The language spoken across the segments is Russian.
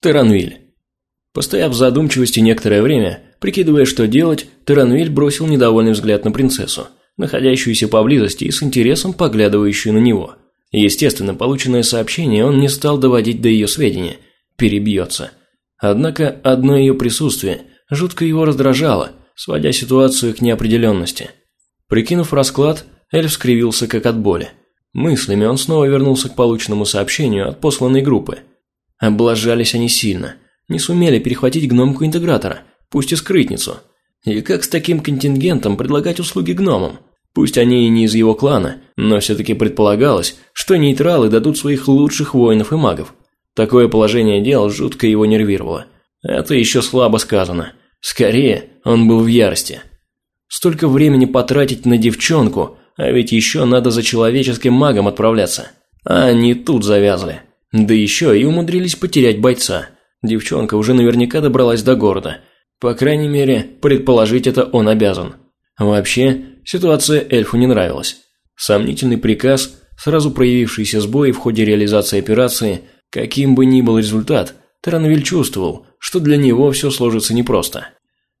Таранвиль. Постояв в задумчивости некоторое время, прикидывая, что делать, Таранвиль бросил недовольный взгляд на принцессу, находящуюся поблизости и с интересом поглядывающую на него. Естественно, полученное сообщение он не стал доводить до ее сведения. Перебьется. Однако одно ее присутствие жутко его раздражало, сводя ситуацию к неопределенности. Прикинув расклад, эльф скривился как от боли. Мыслями он снова вернулся к полученному сообщению от посланной группы – Облажались они сильно. Не сумели перехватить гномку интегратора, пусть и скрытницу. И как с таким контингентом предлагать услуги гномам? Пусть они и не из его клана, но все-таки предполагалось, что нейтралы дадут своих лучших воинов и магов. Такое положение дел жутко его нервировало. Это еще слабо сказано. Скорее, он был в ярости. Столько времени потратить на девчонку, а ведь еще надо за человеческим магом отправляться. А они тут завязли. Да еще и умудрились потерять бойца. Девчонка уже наверняка добралась до города. По крайней мере, предположить это он обязан. Вообще, ситуация эльфу не нравилась. Сомнительный приказ, сразу проявившийся сбои в ходе реализации операции, каким бы ни был результат, Таранвиль чувствовал, что для него все сложится непросто.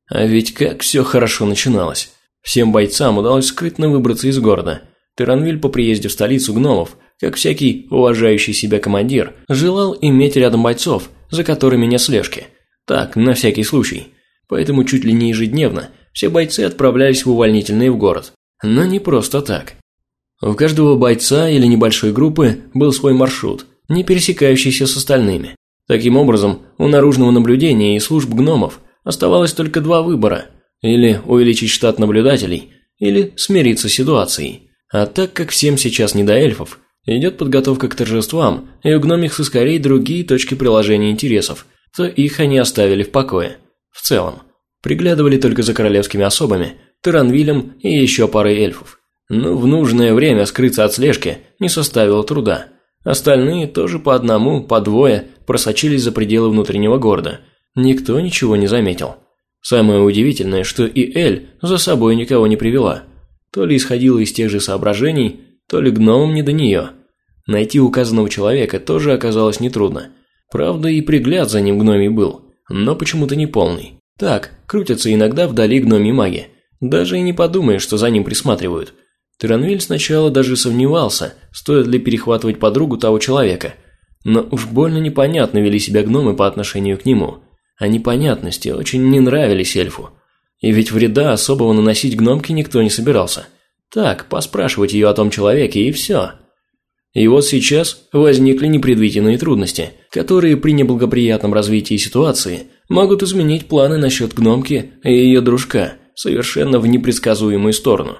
А ведь как все хорошо начиналось. Всем бойцам удалось скрытно выбраться из города. Таранвиль по приезде в столицу гномов – как всякий уважающий себя командир, желал иметь рядом бойцов, за которыми не слежки. Так, на всякий случай. Поэтому чуть ли не ежедневно все бойцы отправлялись в увольнительные в город. Но не просто так. У каждого бойца или небольшой группы был свой маршрут, не пересекающийся с остальными. Таким образом, у наружного наблюдения и служб гномов оставалось только два выбора – или увеличить штат наблюдателей, или смириться с ситуацией. А так как всем сейчас не до эльфов, идет подготовка к торжествам, и у гномих сыскарей другие точки приложения интересов, то их они оставили в покое. В целом. Приглядывали только за королевскими особами, Таранвилем и еще парой эльфов. Но в нужное время скрыться от слежки не составило труда. Остальные тоже по одному, по двое просочились за пределы внутреннего города. Никто ничего не заметил. Самое удивительное, что и Эль за собой никого не привела. То ли исходила из тех же соображений, то ли гномам не до нее. Найти указанного человека тоже оказалось нетрудно. Правда, и пригляд за ним гномий был, но почему-то не полный. Так, крутятся иногда вдали гномии маги. Даже и не подумаешь, что за ним присматривают. Тиранвиль сначала даже сомневался, стоит ли перехватывать подругу того человека. Но уж больно непонятно вели себя гномы по отношению к нему. А непонятности очень не нравились эльфу. И ведь вреда особого наносить гномке никто не собирался. Так, поспрашивать ее о том человеке и все. И вот сейчас возникли непредвиденные трудности, которые при неблагоприятном развитии ситуации могут изменить планы насчет гномки и ее дружка совершенно в непредсказуемую сторону.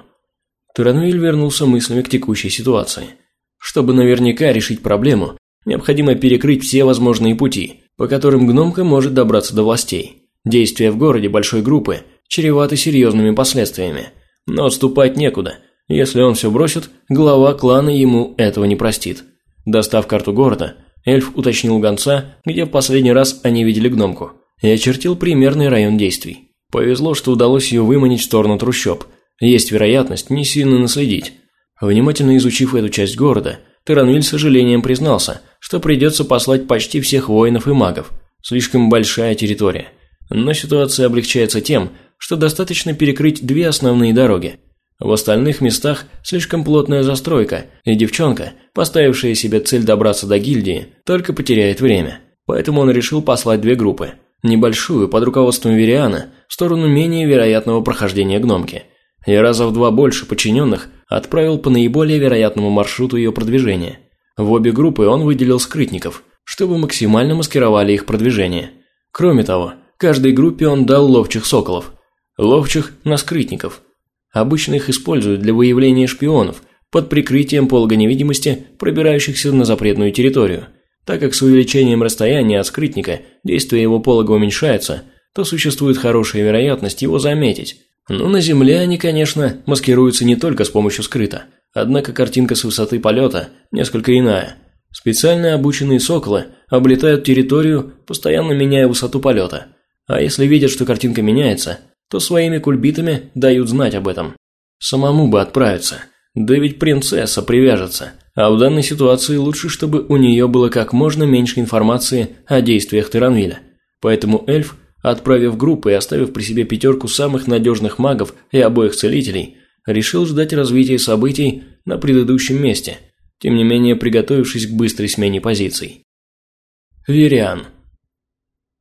Туранвиль вернулся мыслями к текущей ситуации. Чтобы наверняка решить проблему, необходимо перекрыть все возможные пути, по которым гномка может добраться до властей. Действия в городе большой группы чреваты серьезными последствиями, но отступать некуда – если он все бросит, глава клана ему этого не простит. Достав карту города, эльф уточнил гонца, где в последний раз они видели гномку, и очертил примерный район действий. Повезло, что удалось ее выманить в сторону трущоб. Есть вероятность не сильно наследить. Внимательно изучив эту часть города, Таранвиль с сожалением признался, что придется послать почти всех воинов и магов. Слишком большая территория. Но ситуация облегчается тем, что достаточно перекрыть две основные дороги – в остальных местах слишком плотная застройка, и девчонка, поставившая себе цель добраться до гильдии, только потеряет время. Поэтому он решил послать две группы. Небольшую, под руководством Вериана, в сторону менее вероятного прохождения гномки. И раза в два больше подчиненных отправил по наиболее вероятному маршруту ее продвижения. В обе группы он выделил скрытников, чтобы максимально маскировали их продвижение. Кроме того, каждой группе он дал ловчих соколов. Ловчих на скрытников – Обычно их используют для выявления шпионов под прикрытием полога невидимости, пробирающихся на запретную территорию. Так как с увеличением расстояния от скрытника действие его полога уменьшается, то существует хорошая вероятность его заметить. Но на Земле они, конечно, маскируются не только с помощью скрыта. Однако картинка с высоты полета несколько иная. Специально обученные соколы облетают территорию, постоянно меняя высоту полета. А если видят, что картинка меняется, то своими кульбитами дают знать об этом. Самому бы отправиться. Да ведь принцесса привяжется, А в данной ситуации лучше, чтобы у нее было как можно меньше информации о действиях Теранвиля. Поэтому эльф, отправив группу и оставив при себе пятерку самых надежных магов и обоих целителей, решил ждать развития событий на предыдущем месте, тем не менее приготовившись к быстрой смене позиций. Вериан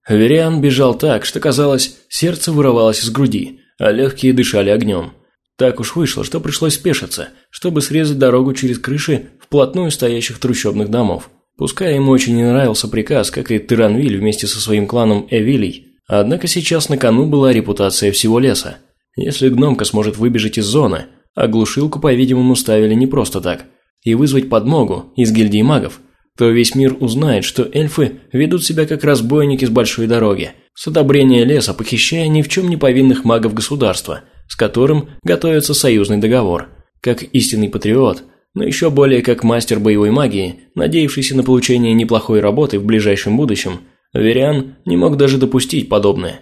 Вериан бежал так, что казалось, сердце вырывалось из груди, а легкие дышали огнем. Так уж вышло, что пришлось спешиться, чтобы срезать дорогу через крыши вплотную стоящих трущобных домов. Пускай ему очень не нравился приказ, как и Тиранвиль вместе со своим кланом Эвилей, однако сейчас на кону была репутация всего леса. Если гномка сможет выбежать из зоны, а глушилку, по-видимому, ставили не просто так, и вызвать подмогу из гильдии магов, то весь мир узнает, что эльфы ведут себя как разбойники с большой дороги, с одобрения леса похищая ни в чем не повинных магов государства, с которым готовится союзный договор. Как истинный патриот, но еще более как мастер боевой магии, надеявшийся на получение неплохой работы в ближайшем будущем, Вериан не мог даже допустить подобное.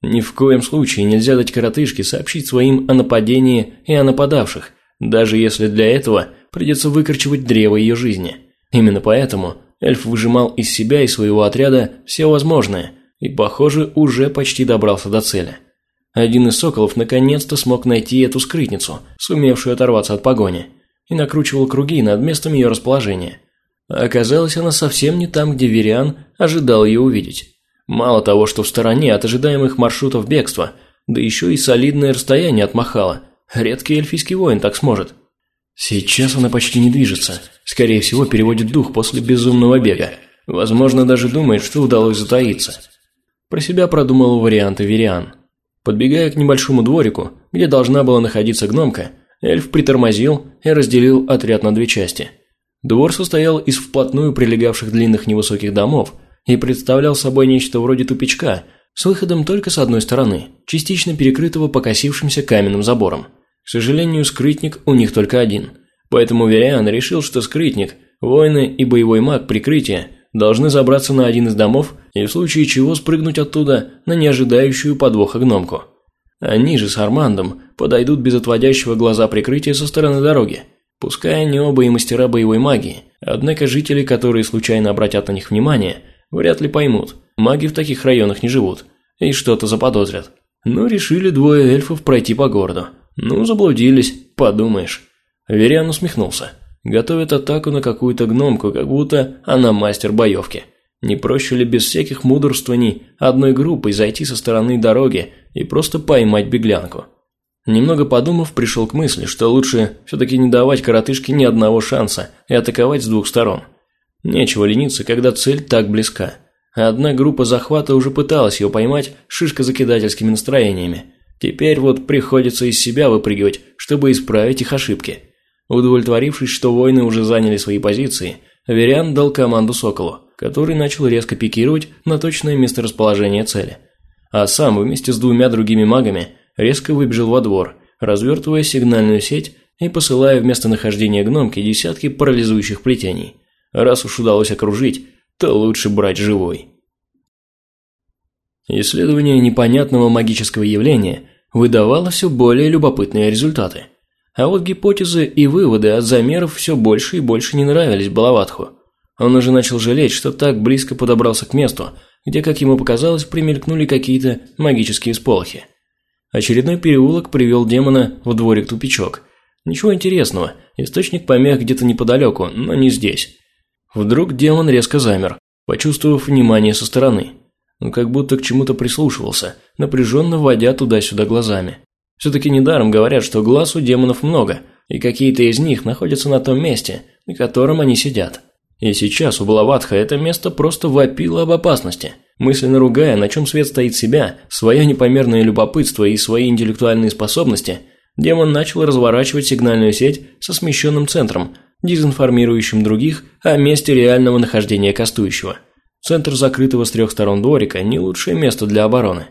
Ни в коем случае нельзя дать коротышке сообщить своим о нападении и о нападавших, даже если для этого придется выкорчевать древо ее жизни – Именно поэтому эльф выжимал из себя и своего отряда все возможное и, похоже, уже почти добрался до цели. Один из соколов наконец-то смог найти эту скрытницу, сумевшую оторваться от погони, и накручивал круги над местом ее расположения. Оказалось, она совсем не там, где Вериан ожидал ее увидеть. Мало того, что в стороне от ожидаемых маршрутов бегства, да еще и солидное расстояние отмахала. Редкий эльфийский воин так сможет – Сейчас она почти не движется. Скорее всего, переводит дух после безумного бега. Возможно, даже думает, что удалось затаиться. Про себя продумал варианты Вериан. Подбегая к небольшому дворику, где должна была находиться гномка, эльф притормозил и разделил отряд на две части. Двор состоял из вплотную прилегавших длинных невысоких домов и представлял собой нечто вроде тупичка, с выходом только с одной стороны, частично перекрытого покосившимся каменным забором. К сожалению, скрытник у них только один. Поэтому Вериан решил, что скрытник, воины и боевой маг прикрытия должны забраться на один из домов и в случае чего спрыгнуть оттуда на неожидающую подвоха гномку. Они же с Армандом подойдут без отводящего глаза прикрытия со стороны дороги. Пускай они оба и мастера боевой магии, однако жители, которые случайно обратят на них внимание, вряд ли поймут, маги в таких районах не живут, и что-то заподозрят. Но решили двое эльфов пройти по городу. «Ну, заблудились, подумаешь». Вериан усмехнулся. Готовит атаку на какую-то гномку, как будто она мастер боевки. Не проще ли без всяких мудрствований одной группой зайти со стороны дороги и просто поймать беглянку? Немного подумав, пришел к мысли, что лучше все-таки не давать коротышке ни одного шанса и атаковать с двух сторон. Нечего лениться, когда цель так близка. Одна группа захвата уже пыталась ее поймать шишко-закидательскими настроениями, Теперь вот приходится из себя выпрыгивать, чтобы исправить их ошибки. Удовлетворившись, что воины уже заняли свои позиции, Вериан дал команду Соколу, который начал резко пикировать на точное месторасположение цели. А сам вместе с двумя другими магами резко выбежал во двор, развертывая сигнальную сеть и посылая в местонахождение гномки десятки парализующих плетений. Раз уж удалось окружить, то лучше брать живой. Исследование непонятного магического явления выдавало все более любопытные результаты. А вот гипотезы и выводы от замеров все больше и больше не нравились Балаватху. Он уже начал жалеть, что так близко подобрался к месту, где, как ему показалось, примелькнули какие-то магические сполохи. Очередной переулок привел демона в дворик-тупичок. Ничего интересного, источник помех где-то неподалеку, но не здесь. Вдруг демон резко замер, почувствовав внимание со стороны – он как будто к чему-то прислушивался, напряженно водя туда-сюда глазами. Все-таки недаром говорят, что глаз у демонов много, и какие-то из них находятся на том месте, на котором они сидят. И сейчас у Балаватха это место просто вопило об опасности. Мысленно ругая, на чем свет стоит себя, свое непомерное любопытство и свои интеллектуальные способности, демон начал разворачивать сигнальную сеть со смещенным центром, дезинформирующим других о месте реального нахождения кастующего – Центр закрытого с трех сторон дворика – не лучшее место для обороны.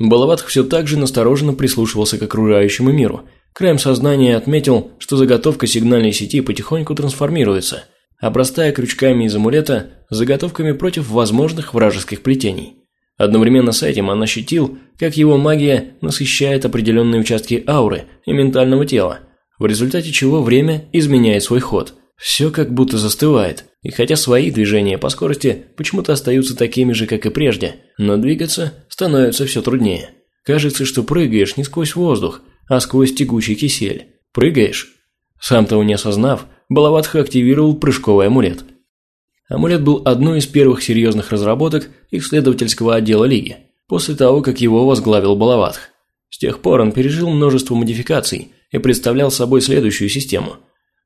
Балаватх все так же настороженно прислушивался к окружающему миру. Краем сознания отметил, что заготовка сигнальной сети потихоньку трансформируется, обрастая крючками из амулета заготовками против возможных вражеских плетений. Одновременно с этим он ощутил, как его магия насыщает определенные участки ауры и ментального тела, в результате чего время изменяет свой ход, Все как будто застывает, и хотя свои движения по скорости почему-то остаются такими же, как и прежде, но двигаться становится все труднее. Кажется, что прыгаешь не сквозь воздух, а сквозь тягучий кисель. Прыгаешь? Сам того не осознав, Балаватха активировал прыжковый амулет. Амулет был одной из первых серьезных разработок исследовательского отдела Лиги, после того, как его возглавил Балаватх. С тех пор он пережил множество модификаций и представлял собой следующую систему.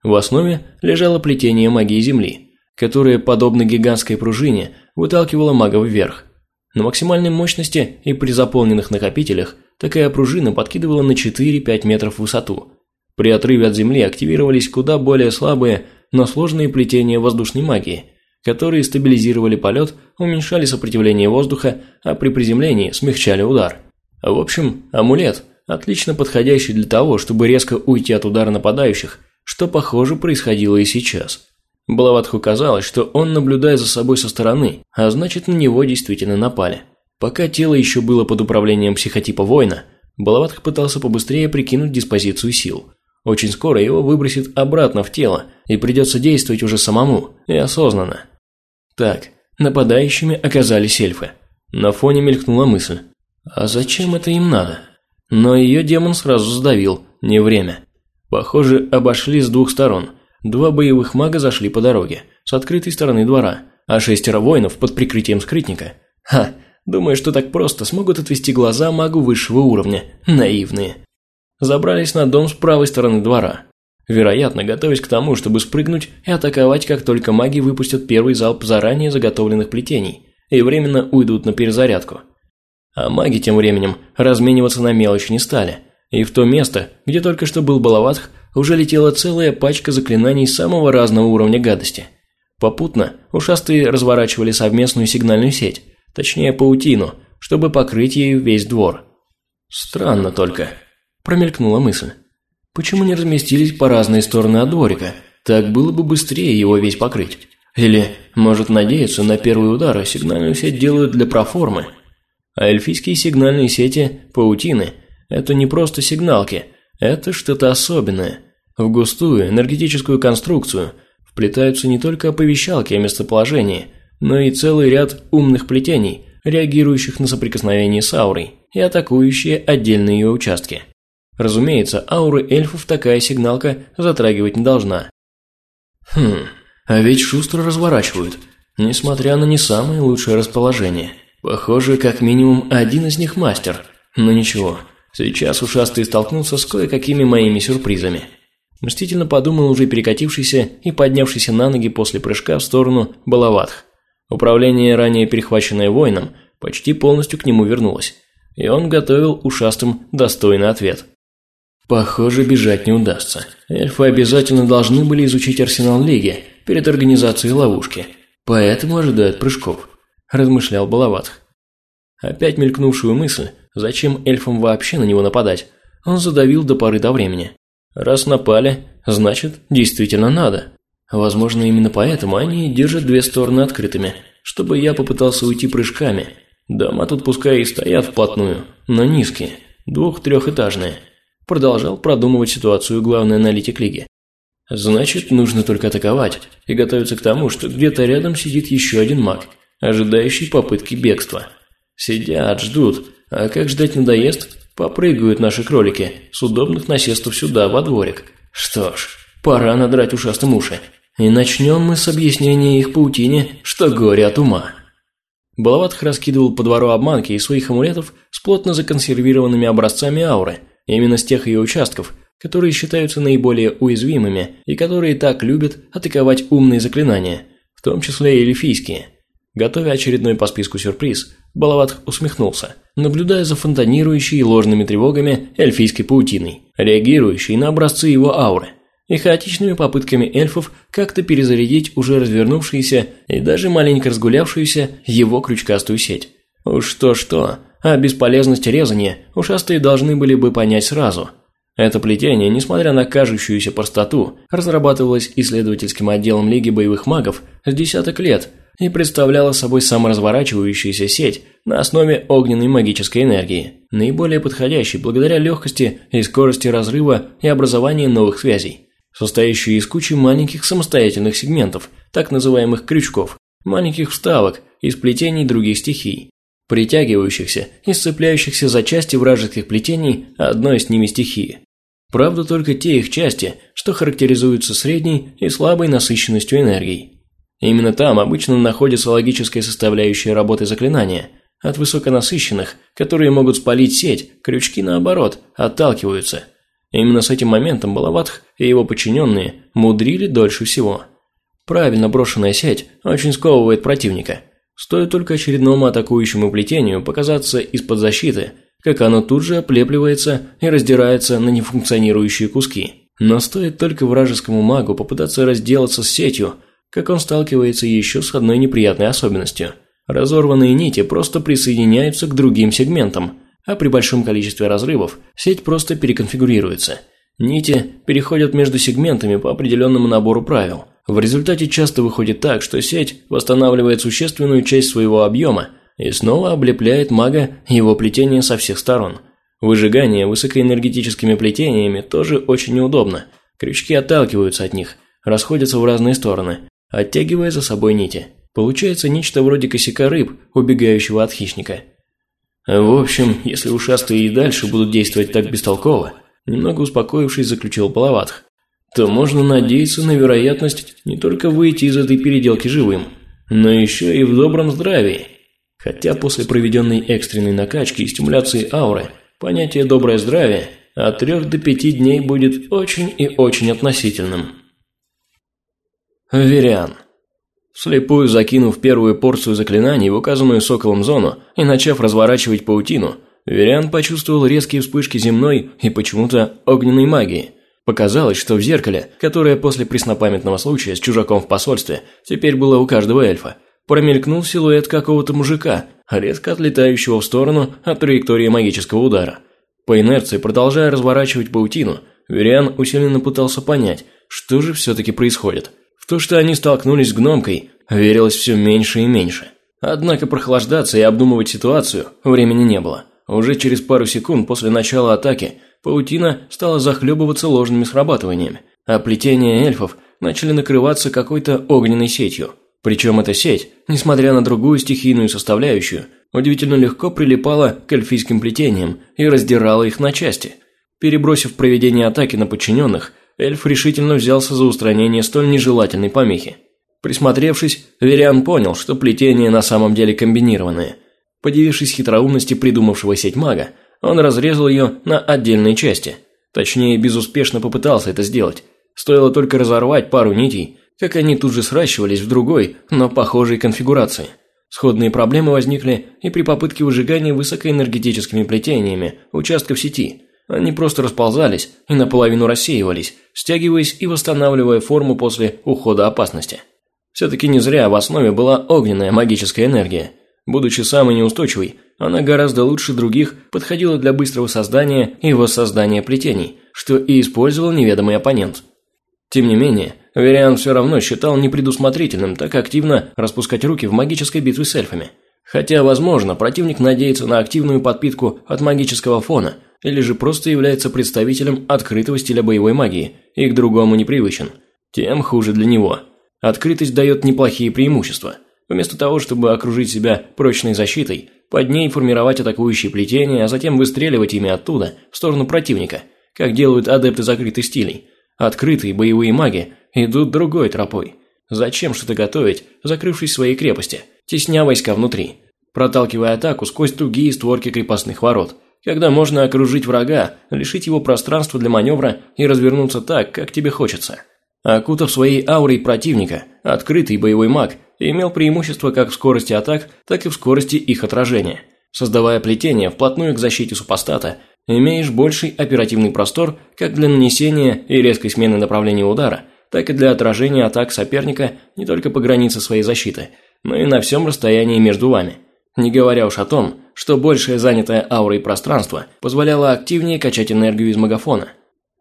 В основе лежало плетение магии Земли, которое, подобно гигантской пружине, выталкивало магов вверх. На максимальной мощности и при заполненных накопителях такая пружина подкидывала на 4-5 метров в высоту – при отрыве от Земли активировались куда более слабые, но сложные плетения воздушной магии, которые стабилизировали полет, уменьшали сопротивление воздуха, а при приземлении смягчали удар. В общем, амулет, отлично подходящий для того, чтобы резко уйти от удара нападающих, что, похоже, происходило и сейчас. Балаватху казалось, что он наблюдает за собой со стороны, а значит, на него действительно напали. Пока тело еще было под управлением психотипа воина, Балаватх пытался побыстрее прикинуть диспозицию сил – очень скоро его выбросит обратно в тело, и придется действовать уже самому, и осознанно. Так, нападающими оказались эльфы. На фоне мелькнула мысль. А зачем это им надо? Но ее демон сразу сдавил, не время. Похоже, обошли с двух сторон. Два боевых мага зашли по дороге, с открытой стороны двора, а шестеро воинов под прикрытием скрытника. Ха, думаю, что так просто смогут отвести глаза магу высшего уровня. Наивные забрались на дом с правой стороны двора. Вероятно, готовясь к тому, чтобы спрыгнуть и атаковать, как только маги выпустят первый залп заранее заготовленных плетений и временно уйдут на перезарядку. А маги тем временем размениваться на мелочь не стали, и в то место, где только что был Балаватх, уже летела целая пачка заклинаний самого разного уровня гадости. Попутно ушастые разворачивали совместную сигнальную сеть, точнее паутину, чтобы покрыть ею весь двор. Странно только – Промелькнула мысль. Почему не разместились по разные стороны от дворика? Так было бы быстрее его весь покрыть. Или, может надеяться, на первый удар а сигнальную сеть делают для проформы. А эльфийские сигнальные сети – паутины. Это не просто сигналки, это что-то особенное. В густую энергетическую конструкцию вплетаются не только оповещалки о местоположении, но и целый ряд умных плетений, реагирующих на соприкосновение с аурой и атакующие отдельные ее участки. Разумеется, ауры эльфов такая сигналка затрагивать не должна. Хм, а ведь шустро разворачивают, несмотря на не самое лучшее расположение. Похоже, как минимум один из них мастер. Но ничего, сейчас ушастый столкнулся с кое-какими моими сюрпризами. Мстительно подумал уже перекатившийся и поднявшийся на ноги после прыжка в сторону Балаватх. Управление, ранее перехваченное воином, почти полностью к нему вернулось, и он готовил ушастым достойный ответ. Похоже, бежать не удастся. Эльфы обязательно должны были изучить арсенал Лиги перед организацией ловушки, поэтому ожидают прыжков, размышлял Балаватх. Опять мелькнувшую мысль, зачем эльфам вообще на него нападать, он задавил до поры до времени. Раз напали, значит, действительно надо. Возможно, именно поэтому они держат две стороны открытыми, чтобы я попытался уйти прыжками. Дома тут пускай и стоят вплотную, но низкие, двух-трехэтажные – Продолжал продумывать ситуацию главный аналитик Лиги. Значит, нужно только атаковать и готовиться к тому, что где-то рядом сидит еще один маг, ожидающий попытки бегства. Сидят, ждут, а как ждать надоест, попрыгают наши кролики с удобных насестов сюда, во дворик. Что ж, пора надрать ушастым уши. И начнем мы с объяснения их паутине, что горе от ума. Балаватх раскидывал по двору обманки из своих амулетов с плотно законсервированными образцами ауры – Именно с тех ее участков, которые считаются наиболее уязвимыми и которые так любят атаковать умные заклинания, в том числе и эльфийские. Готовя очередной по списку сюрприз, Балават усмехнулся, наблюдая за фонтанирующей ложными тревогами эльфийской паутиной, реагирующей на образцы его ауры, и хаотичными попытками эльфов как-то перезарядить уже развернувшуюся и даже маленько разгулявшуюся его крючкастую сеть. Уж что-что, а бесполезность резания ушастые должны были бы понять сразу. Это плетение, несмотря на кажущуюся простоту, разрабатывалось исследовательским отделом Лиги боевых магов с десяток лет и представляло собой саморазворачивающуюся сеть на основе огненной магической энергии, наиболее подходящей благодаря легкости и скорости разрыва и образования новых связей. состоящую из кучи маленьких самостоятельных сегментов, так называемых крючков, маленьких вставок и сплетений других стихий, притягивающихся и сцепляющихся за части вражеских плетений одной с ними стихии. Правда, только те их части, что характеризуются средней и слабой насыщенностью энергии. Именно там обычно находится логическая составляющая работы заклинания. От высоконасыщенных, которые могут спалить сеть, крючки наоборот, отталкиваются. Именно с этим моментом Балаватх и его подчиненные мудрили дольше всего. Правильно брошенная сеть очень сковывает противника. Стоит только очередному атакующему плетению показаться из-под защиты, как оно тут же оплепливается и раздирается на нефункционирующие куски. Но стоит только вражескому магу попытаться разделаться с сетью, как он сталкивается еще с одной неприятной особенностью. Разорванные нити просто присоединяются к другим сегментам, а при большом количестве разрывов сеть просто переконфигурируется. Нити переходят между сегментами по определенному набору правил. В результате часто выходит так, что сеть восстанавливает существенную часть своего объема и снова облепляет мага его плетение со всех сторон. Выжигание высокоэнергетическими плетениями тоже очень неудобно. Крючки отталкиваются от них, расходятся в разные стороны, оттягивая за собой нити. Получается нечто вроде косяка рыб, убегающего от хищника. В общем, если ушастые и дальше будут действовать так бестолково, немного успокоившись, заключил Балаватх, то можно надеяться на вероятность не только выйти из этой переделки живым, но еще и в добром здравии. Хотя после проведенной экстренной накачки и стимуляции ауры, понятие «доброе здравие» от трех до пяти дней будет очень и очень относительным. Вериан. Слепую закинув первую порцию заклинаний в указанную соколом зону и начав разворачивать паутину, Вериан почувствовал резкие вспышки земной и почему-то огненной магии. Показалось, что в зеркале, которое после преснопамятного случая с чужаком в посольстве теперь было у каждого эльфа, промелькнул силуэт какого-то мужика, резко отлетающего в сторону от траектории магического удара. По инерции, продолжая разворачивать паутину, Вериан усиленно пытался понять, что же все-таки происходит. В то, что они столкнулись с гномкой, верилось все меньше и меньше. Однако прохлаждаться и обдумывать ситуацию времени не было. Уже через пару секунд после начала атаки паутина стала захлебываться ложными срабатываниями, а плетения эльфов начали накрываться какой-то огненной сетью – причем эта сеть, несмотря на другую стихийную составляющую, удивительно легко прилипала к эльфийским плетениям и раздирала их на части. Перебросив проведение атаки на подчиненных, эльф решительно взялся за устранение столь нежелательной помехи. Присмотревшись, Вериан понял, что плетения на самом деле комбинированные. Подивившись хитроумности придумавшего сеть мага, он разрезал ее на отдельные части. Точнее, безуспешно попытался это сделать. Стоило только разорвать пару нитей, как они тут же сращивались в другой, но похожей конфигурации. Сходные проблемы возникли и при попытке выжигания высокоэнергетическими плетениями участков сети. Они просто расползались и наполовину рассеивались, стягиваясь и восстанавливая форму после ухода опасности. Все-таки не зря в основе была огненная магическая энергия. Будучи самой неустойчивой, она гораздо лучше других подходила для быстрого создания и воссоздания плетений, что и использовал неведомый оппонент. Тем не менее, Вериан все равно считал непредусмотрительным так активно распускать руки в магической битве с эльфами. Хотя, возможно, противник надеется на активную подпитку от магического фона, или же просто является представителем открытого стиля боевой магии и к другому непривычен. Тем хуже для него. Открытость дает неплохие преимущества. Вместо того, чтобы окружить себя прочной защитой, под ней формировать атакующие плетения, а затем выстреливать ими оттуда, в сторону противника, как делают адепты закрытых стилей. Открытые боевые маги идут другой тропой. Зачем что-то готовить, закрывшись в своей крепости, тесня войска внутри, проталкивая атаку сквозь тугие створки крепостных ворот, когда можно окружить врага, лишить его пространства для маневра и развернуться так, как тебе хочется. Окутав своей аурой противника, открытый боевой маг имел преимущество как в скорости атак, так и в скорости их отражения. Создавая плетение вплотную к защите супостата, имеешь больший оперативный простор как для нанесения и резкой смены направления удара, так и для отражения атак соперника не только по границе своей защиты, но и на всем расстоянии между вами. Не говоря уж о том, что большее занятое аурой пространство позволяло активнее качать энергию из магафона.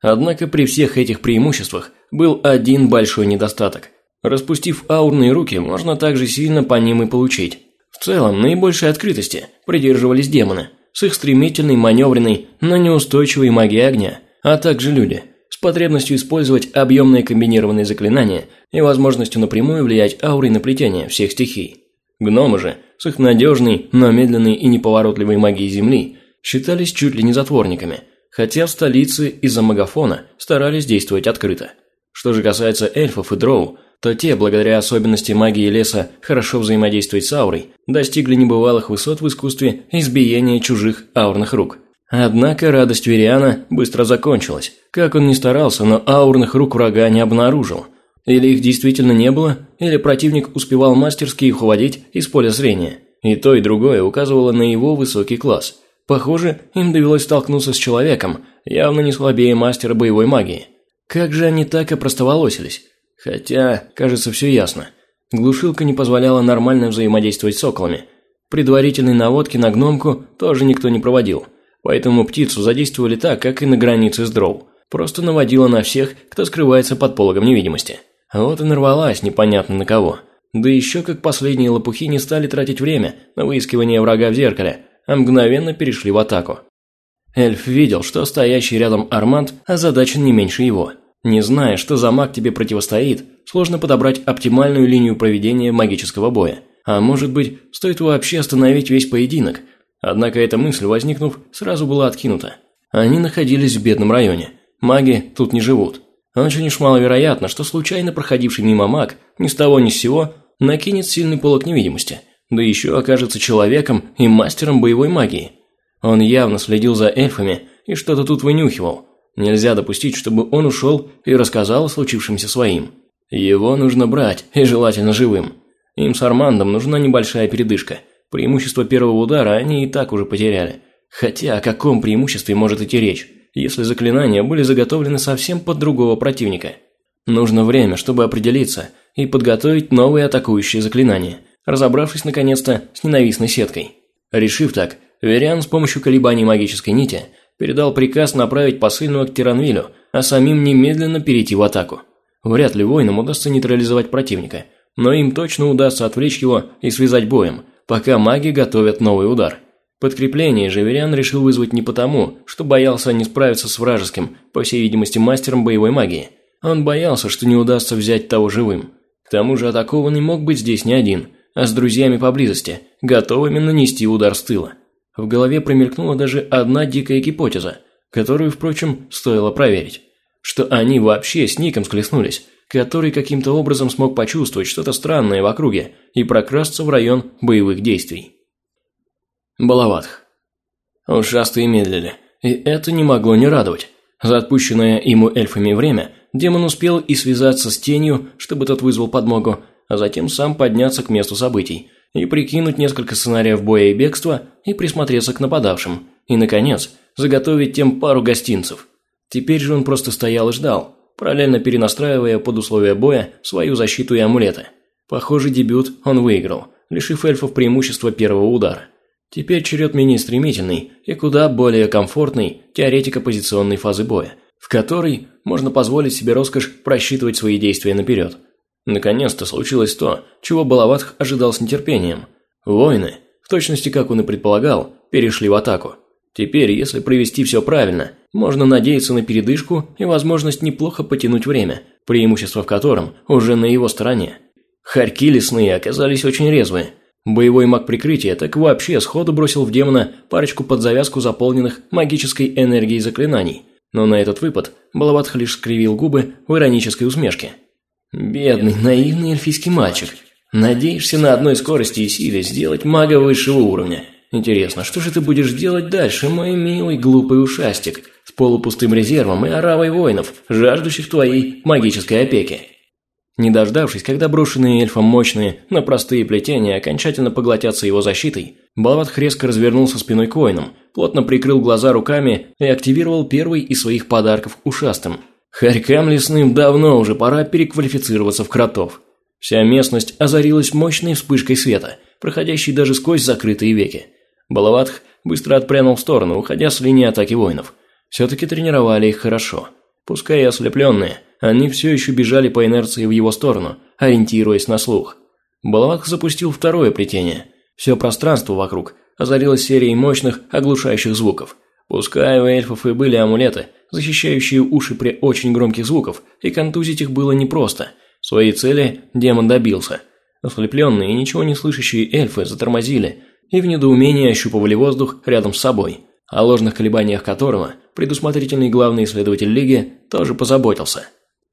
Однако при всех этих преимуществах был один большой недостаток. Распустив аурные руки, можно также сильно по ним и получить. В целом, наибольшей открытости придерживались демоны, с их стремительной, маневренной, но неустойчивой магией огня, а также люди – потребностью использовать объемные комбинированные заклинания и возможностью напрямую влиять аурой на плетение всех стихий. Гномы же, с их надежной, но медленной и неповоротливой магией Земли, считались чуть ли не затворниками, хотя в столице из-за магафона старались действовать открыто. Что же касается эльфов и дроу, то те, благодаря особенности магии леса хорошо взаимодействовать с аурой, достигли небывалых высот в искусстве избиения чужих аурных рук. Однако радость Вериана быстро закончилась. Как он ни старался, но аурных рук врага не обнаружил. Или их действительно не было, или противник успевал мастерски их уводить из поля зрения. И то, и другое указывало на его высокий класс. Похоже, им довелось столкнуться с человеком, явно не слабее мастера боевой магии. Как же они так и простоволосились? Хотя, кажется, все ясно. Глушилка не позволяла нормально взаимодействовать с соколами. Предварительной наводки на гномку тоже никто не проводил. Поэтому птицу задействовали так, как и на границе с дроу. Просто наводила на всех, кто скрывается под пологом невидимости. Вот и нарвалась непонятно на кого. Да еще как последние лопухи не стали тратить время на выискивание врага в зеркале, а мгновенно перешли в атаку. Эльф видел, что стоящий рядом Арманд озадачен не меньше его. Не зная, что за маг тебе противостоит, сложно подобрать оптимальную линию проведения магического боя. А может быть, стоит вообще остановить весь поединок. Однако эта мысль, возникнув, сразу была откинута. Они находились в бедном районе. Маги тут не живут. Очень уж маловероятно, что случайно проходивший мимо маг ни с того ни с сего накинет сильный полок невидимости, да еще окажется человеком и мастером боевой магии. Он явно следил за эльфами и что-то тут вынюхивал – Нельзя допустить, чтобы он ушел и рассказал о случившемся своим. Его нужно брать, и желательно живым. Им с Армандом нужна небольшая передышка. Преимущество первого удара они и так уже потеряли. Хотя о каком преимуществе может идти речь, если заклинания были заготовлены совсем под другого противника? Нужно время, чтобы определиться и подготовить новые атакующие заклинания, разобравшись наконец-то с ненавистной сеткой. Решив так, Вериан с помощью колебаний магической нити – передал приказ направить посыльного к Тиранвилю, а самим немедленно перейти в атаку. Вряд ли воинам удастся нейтрализовать противника, но им точно удастся отвлечь его и связать боем, пока маги готовят новый удар. Подкрепление же Вериан решил вызвать не потому, что боялся не справиться с вражеским, по всей видимости, мастером боевой магии. Он боялся, что не удастся взять того живым. К тому же атакованный мог быть здесь не один, а с друзьями поблизости, готовыми нанести удар с тыла. В голове промелькнула даже одна дикая гипотеза, которую, впрочем, стоило проверить. Что они вообще с Ником склеснулись, который каким-то образом смог почувствовать что-то странное в округе и прокрасться в район боевых действий. Балаватх. Ушастые медлили, и это не могло не радовать. За отпущенное ему эльфами время демон успел и связаться с тенью, чтобы тот вызвал подмогу, а затем сам подняться к месту событий – и прикинуть несколько сценариев боя и бегства, и присмотреться к нападавшим, и, наконец, заготовить тем пару гостинцев. Теперь же он просто стоял и ждал, параллельно перенастраивая под условия боя свою защиту и амулеты. Похоже, дебют он выиграл, лишив эльфов преимущества первого удара. Теперь черед менее стремительный и куда более комфортный теоретико-позиционной фазы боя, в которой можно позволить себе роскошь просчитывать свои действия наперед – Наконец-то случилось то, чего Балаватх ожидал с нетерпением. Воины, в точности как он и предполагал, перешли в атаку. Теперь, если провести все правильно, можно надеяться на передышку и возможность неплохо потянуть время, преимущество в котором уже на его стороне. Харьки лесные оказались очень резвые. Боевой маг прикрытия так вообще сходу бросил в демона парочку под завязку заполненных магической энергией заклинаний. Но на этот выпад Балаватх лишь скривил губы в иронической усмешке. Бедный, наивный эльфийский мальчик. Надеешься на одной скорости и силе сделать мага высшего уровня. Интересно, что же ты будешь делать дальше, мой милый глупый ушастик, с полупустым резервом и оравой воинов, жаждущих твоей магической опеки? Не дождавшись, когда брошенные эльфом мощные, но простые плетения окончательно поглотятся его защитой, Балват резко развернулся спиной к воинам, плотно прикрыл глаза руками и активировал первый из своих подарков ушастым – Харькам лесным давно уже пора переквалифицироваться в кротов. Вся местность озарилась мощной вспышкой света, проходящей даже сквозь закрытые веки. Балаватх быстро отпрянул в сторону, уходя с линии атаки воинов. Все-таки тренировали их хорошо. Пускай и ослепленные, они все еще бежали по инерции в его сторону, ориентируясь на слух. Балаватх запустил второе плетение. Все пространство вокруг озарилось серией мощных, оглушающих звуков. Пускай у эльфов и были амулеты – защищающие уши при очень громких звуках, и контузить их было непросто. Своей цели демон добился. Ослепленные и ничего не слышащие эльфы затормозили и в недоумении ощупывали воздух рядом с собой, о ложных колебаниях которого предусмотрительный главный исследователь Лиги тоже позаботился.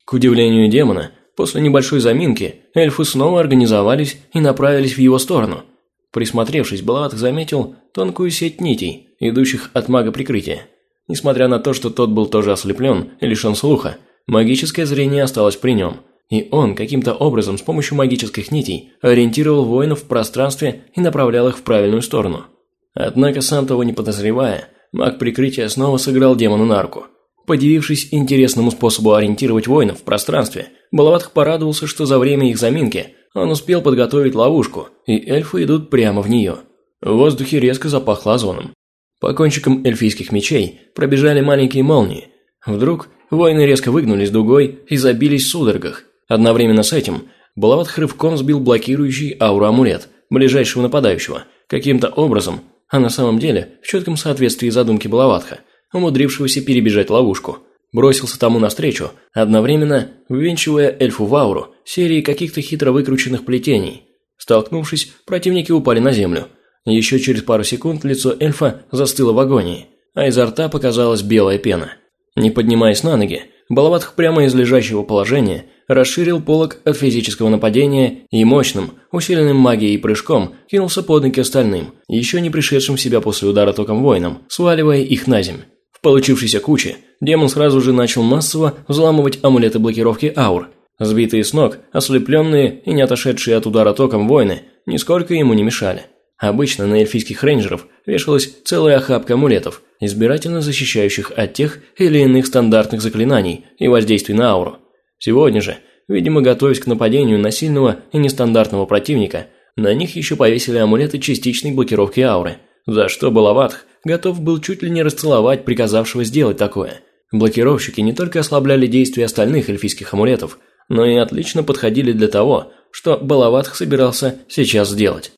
К удивлению демона, после небольшой заминки эльфы снова организовались и направились в его сторону. Присмотревшись, Балават заметил тонкую сеть нитей, идущих от мага прикрытия. Несмотря на то, что тот был тоже ослеплен и лишен слуха, магическое зрение осталось при нем, и он каким-то образом с помощью магических нитей ориентировал воинов в пространстве и направлял их в правильную сторону. Однако, сам того не подозревая, маг прикрытия снова сыграл демону на руку. Подивившись интересному способу ориентировать воинов в пространстве, Балаватх порадовался, что за время их заминки он успел подготовить ловушку, и эльфы идут прямо в нее. В воздухе резко запахло озоном. По кончикам эльфийских мечей пробежали маленькие молнии. Вдруг воины резко выгнулись дугой и забились в судорогах. Одновременно с этим Балават хрывком сбил блокирующий ауру амулет ближайшего нападающего, каким-то образом, а на самом деле в четком соответствии задумки Балаватха, умудрившегося перебежать ловушку. Бросился тому навстречу, одновременно ввинчивая эльфу в ауру серии каких-то хитро выкрученных плетений. Столкнувшись, противники упали на землю – еще через пару секунд лицо эльфа застыло в агонии, а изо рта показалась белая пена. Не поднимаясь на ноги, Балаватх прямо из лежащего положения расширил полог от физического нападения и мощным, усиленным магией прыжком кинулся под ноги остальным, еще не пришедшим в себя после удара током воинам, сваливая их на земь. Получившейся куче демон сразу же начал массово взламывать амулеты блокировки аур. Сбитые с ног, ослепленные и не отошедшие от удара током воины нисколько ему не мешали. Обычно на эльфийских рейнджеров вешалась целая охапка амулетов, избирательно защищающих от тех или иных стандартных заклинаний и воздействий на ауру. Сегодня же, видимо готовясь к нападению на сильного и нестандартного противника, на них еще повесили амулеты частичной блокировки ауры, за что Балаватх готов был чуть ли не расцеловать приказавшего сделать такое. Блокировщики не только ослабляли действие остальных эльфийских амулетов, но и отлично подходили для того, что Балаватх собирался сейчас сделать.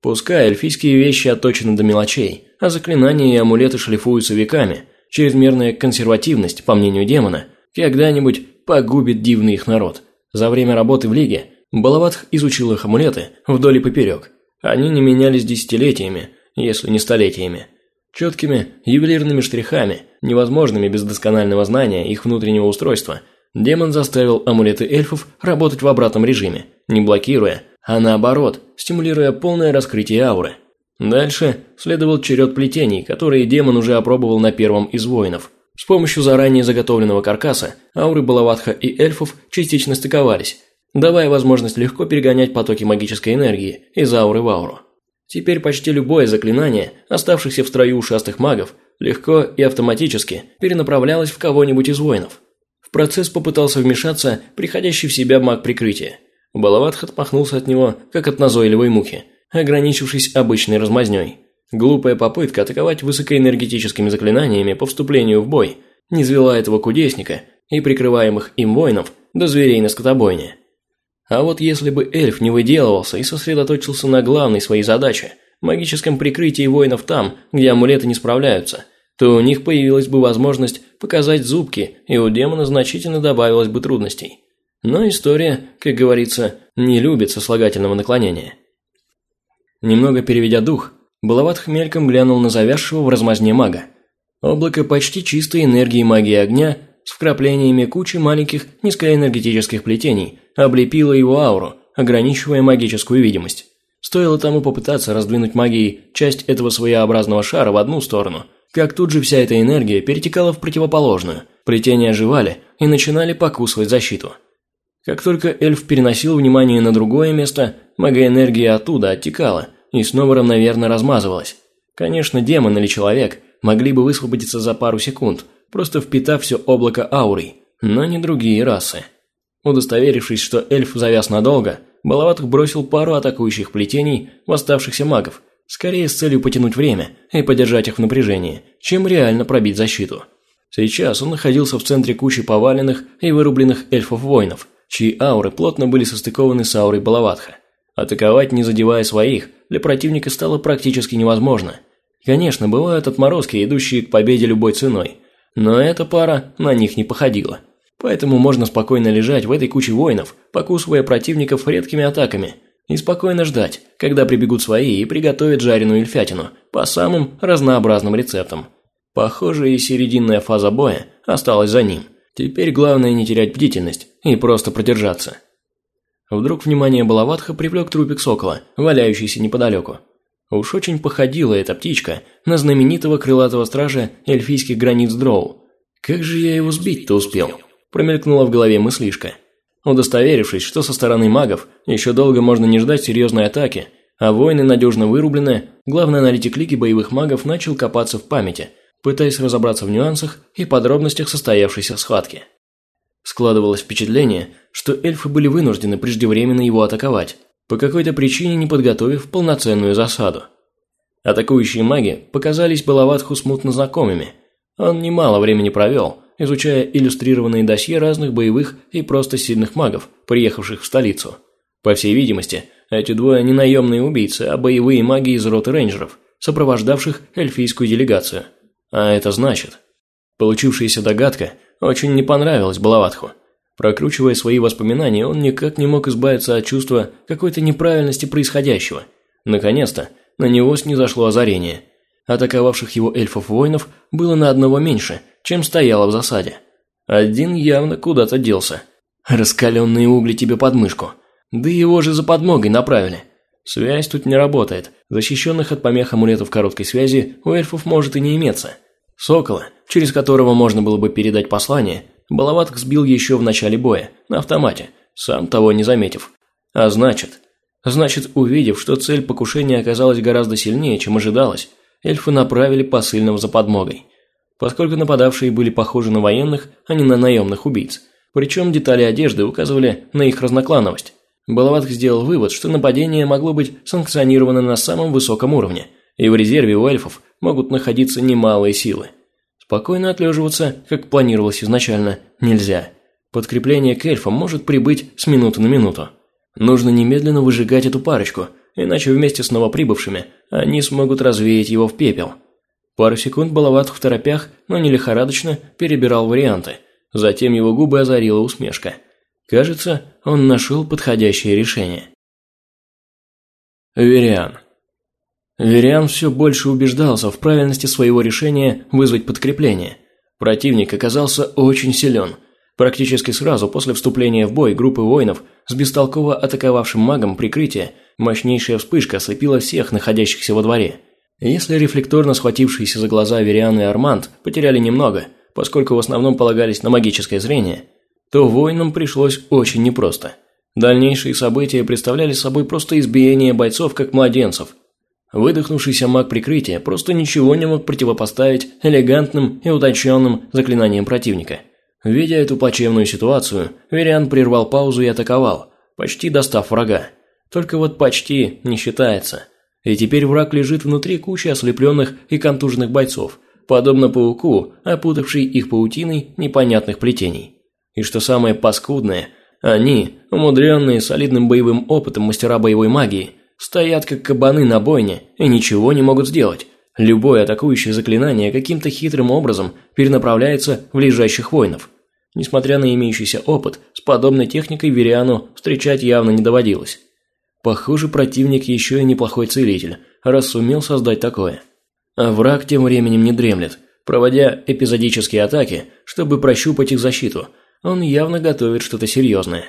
Пускай эльфийские вещи отточены до мелочей, а заклинания и амулеты шлифуются веками, чрезмерная консервативность, по мнению демона, когда-нибудь погубит дивный их народ. За время работы в Лиге Балаватх изучил их амулеты вдоль и поперек. Они не менялись десятилетиями, если не столетиями. Четкими ювелирными штрихами, невозможными без досконального знания их внутреннего устройства, демон заставил амулеты эльфов работать в обратном режиме, не блокируя, а наоборот, стимулируя полное раскрытие ауры. Дальше следовал черед плетений, которые демон уже опробовал на первом из воинов. С помощью заранее заготовленного каркаса ауры Балаватха и эльфов частично стыковались, давая возможность легко перегонять потоки магической энергии из ауры в ауру. Теперь почти любое заклинание, оставшихся в строю ушастых магов, легко и автоматически перенаправлялось в кого-нибудь из воинов. В процесс попытался вмешаться приходящий в себя маг прикрытия, Балаватх отмахнулся от него, как от назойливой мухи, ограничившись обычной размазнёй. Глупая попытка атаковать высокоэнергетическими заклинаниями по вступлению в бой не звела этого кудесника и прикрываемых им воинов до зверей на скотобойне. А вот если бы эльф не выделывался и сосредоточился на главной своей задаче – магическом прикрытии воинов там, где амулеты не справляются, то у них появилась бы возможность показать зубки, и у демона значительно добавилось бы трудностей. Но история, как говорится, не любит сослагательного наклонения. Немного переведя дух, Балават хмельком глянул на завязшего в размазне мага. Облако почти чистой энергии магии огня с вкраплениями кучи маленьких низкоэнергетических плетений облепило его ауру, ограничивая магическую видимость. Стоило тому попытаться раздвинуть магией часть этого своеобразного шара в одну сторону, как тут же вся эта энергия перетекала в противоположную, плетения оживали и начинали покусывать защиту. Как только эльф переносил внимание на другое место, магоэнергия оттуда оттекала и снова равномерно размазывалась. Конечно, демон или человек могли бы высвободиться за пару секунд, просто впитав все облако аурой, но не другие расы. Удостоверившись, что эльф завяз надолго, Балаватых бросил пару атакующих плетений в оставшихся магов, скорее с целью потянуть время и подержать их в напряжении, чем реально пробить защиту. Сейчас он находился в центре кучи поваленных и вырубленных эльфов-воинов – чьи ауры плотно были состыкованы с аурой Балаватха. Атаковать, не задевая своих, для противника стало практически невозможно. Конечно, бывают отморозки, идущие к победе любой ценой. Но эта пара на них не походила. Поэтому можно спокойно лежать в этой куче воинов, покусывая противников редкими атаками, и спокойно ждать, когда прибегут свои и приготовят жареную эльфятину по самым разнообразным рецептам. Похоже, и серединная фаза боя осталась за ним. Теперь главное не терять бдительность и просто продержаться. Вдруг внимание Балаватха привлек трупик сокола, валяющийся неподалеку. Уж очень походила эта птичка на знаменитого крылатого стража эльфийских границ Дроу. Как же я его сбить-то успел? Промелькнула в голове мыслишка. Удостоверившись, что со стороны магов еще долго можно не ждать серьезной атаки, а воины надежно вырублены, главный аналитик Лиги боевых магов начал копаться в памяти, пытаясь разобраться в нюансах и подробностях состоявшейся схватки. Складывалось впечатление, что эльфы были вынуждены преждевременно его атаковать, по какой-то причине не подготовив полноценную засаду. Атакующие маги показались Балаватху смутно знакомыми. Он немало времени провел, изучая иллюстрированные досье разных боевых и просто сильных магов, приехавших в столицу. По всей видимости, эти двое не наемные убийцы, а боевые маги из роты рейнджеров, сопровождавших эльфийскую делегацию. А это значит... Получившаяся догадка очень не понравилась Балаватху. Прокручивая свои воспоминания, он никак не мог избавиться от чувства какой-то неправильности происходящего. Наконец-то на него снизошло озарение. Атаковавших его эльфов-воинов было на одного меньше, чем стояло в засаде. Один явно куда-то делся. Раскаленные угли тебе под мышку. Да его же за подмогой направили. Связь тут не работает. Защищенных от помех амулетов короткой связи у эльфов может и не иметься. Сокола, через которого можно было бы передать послание, Балаватк сбил еще в начале боя, на автомате, сам того не заметив. А значит... Значит, увидев, что цель покушения оказалась гораздо сильнее, чем ожидалось, эльфы направили посыльного за подмогой. Поскольку нападавшие были похожи на военных, а не на наемных убийц. Причем детали одежды указывали на их разноклановость. Балаватк сделал вывод, что нападение могло быть санкционировано на самом высоком уровне, и в резерве у эльфов могут находиться немалые силы. Спокойно отлеживаться, как планировалось изначально, нельзя. Подкрепление к эльфам может прибыть с минуты на минуту. Нужно немедленно выжигать эту парочку, иначе вместе с новоприбывшими они смогут развеять его в пепел. Пару секунд Балаватх в торопях, но не лихорадочно, перебирал варианты. Затем его губы озарила усмешка. Кажется, он нашел подходящее решение. Вериан. Вериан все больше убеждался в правильности своего решения вызвать подкрепление. Противник оказался очень силен. Практически сразу после вступления в бой группы воинов с бестолково атаковавшим магом прикрытия мощнейшая вспышка ослепила всех находящихся во дворе. Если рефлекторно схватившиеся за глаза Вериан и Арманд потеряли немного, поскольку в основном полагались на магическое зрение, то воинам пришлось очень непросто. Дальнейшие события представляли собой просто избиение бойцов как младенцев – Выдохнувшийся маг прикрытия просто ничего не мог противопоставить элегантным и утонченным заклинаниям противника. Видя эту плачевную ситуацию, Вериан прервал паузу и атаковал, почти достав врага. Только вот почти не считается. И теперь враг лежит внутри кучи ослепленных и контуженных бойцов, подобно пауку, опутавший их паутиной непонятных плетений. И что самое паскудное, они, умудренные солидным боевым опытом мастера боевой магии – Стоят как кабаны на бойне и ничего не могут сделать. Любое атакующее заклинание каким-то хитрым образом перенаправляется в лежащих воинов. Несмотря на имеющийся опыт, с подобной техникой Вериану встречать явно не доводилось. Похоже, противник еще и неплохой целитель, раз сумел создать такое. А враг тем временем не дремлет. Проводя эпизодические атаки, чтобы прощупать их защиту, он явно готовит что-то серьезное.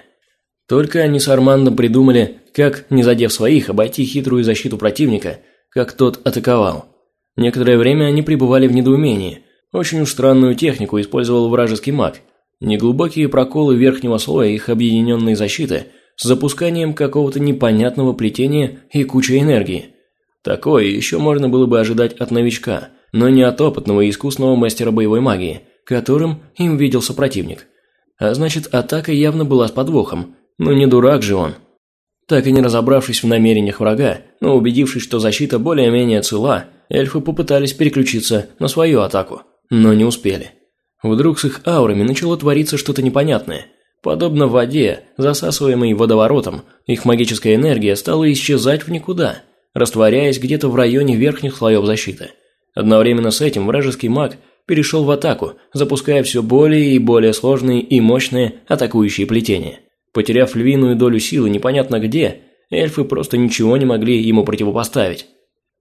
Только они с Армандом придумали, как, не задев своих, обойти хитрую защиту противника, как тот атаковал. Некоторое время они пребывали в недоумении. Очень уж странную технику использовал вражеский маг. Неглубокие проколы верхнего слоя их объединенной защиты с запусканием какого-то непонятного плетения и кучей энергии. Такое еще можно было бы ожидать от новичка, но не от опытного и искусного мастера боевой магии, которым им виделся противник. А значит, атака явно была с подвохом, но не дурак же он. Так и не разобравшись в намерениях врага, но убедившись, что защита более-менее цела, эльфы попытались переключиться на свою атаку, но не успели. Вдруг с их аурами начало твориться что-то непонятное. Подобно воде, засасываемой водоворотом, их магическая энергия стала исчезать в никуда, растворяясь где-то в районе верхних слоев защиты. Одновременно с этим вражеский маг перешел в атаку, запуская все более и более сложные и мощные атакующие плетения. Потеряв львиную долю силы непонятно где, эльфы просто ничего не могли ему противопоставить.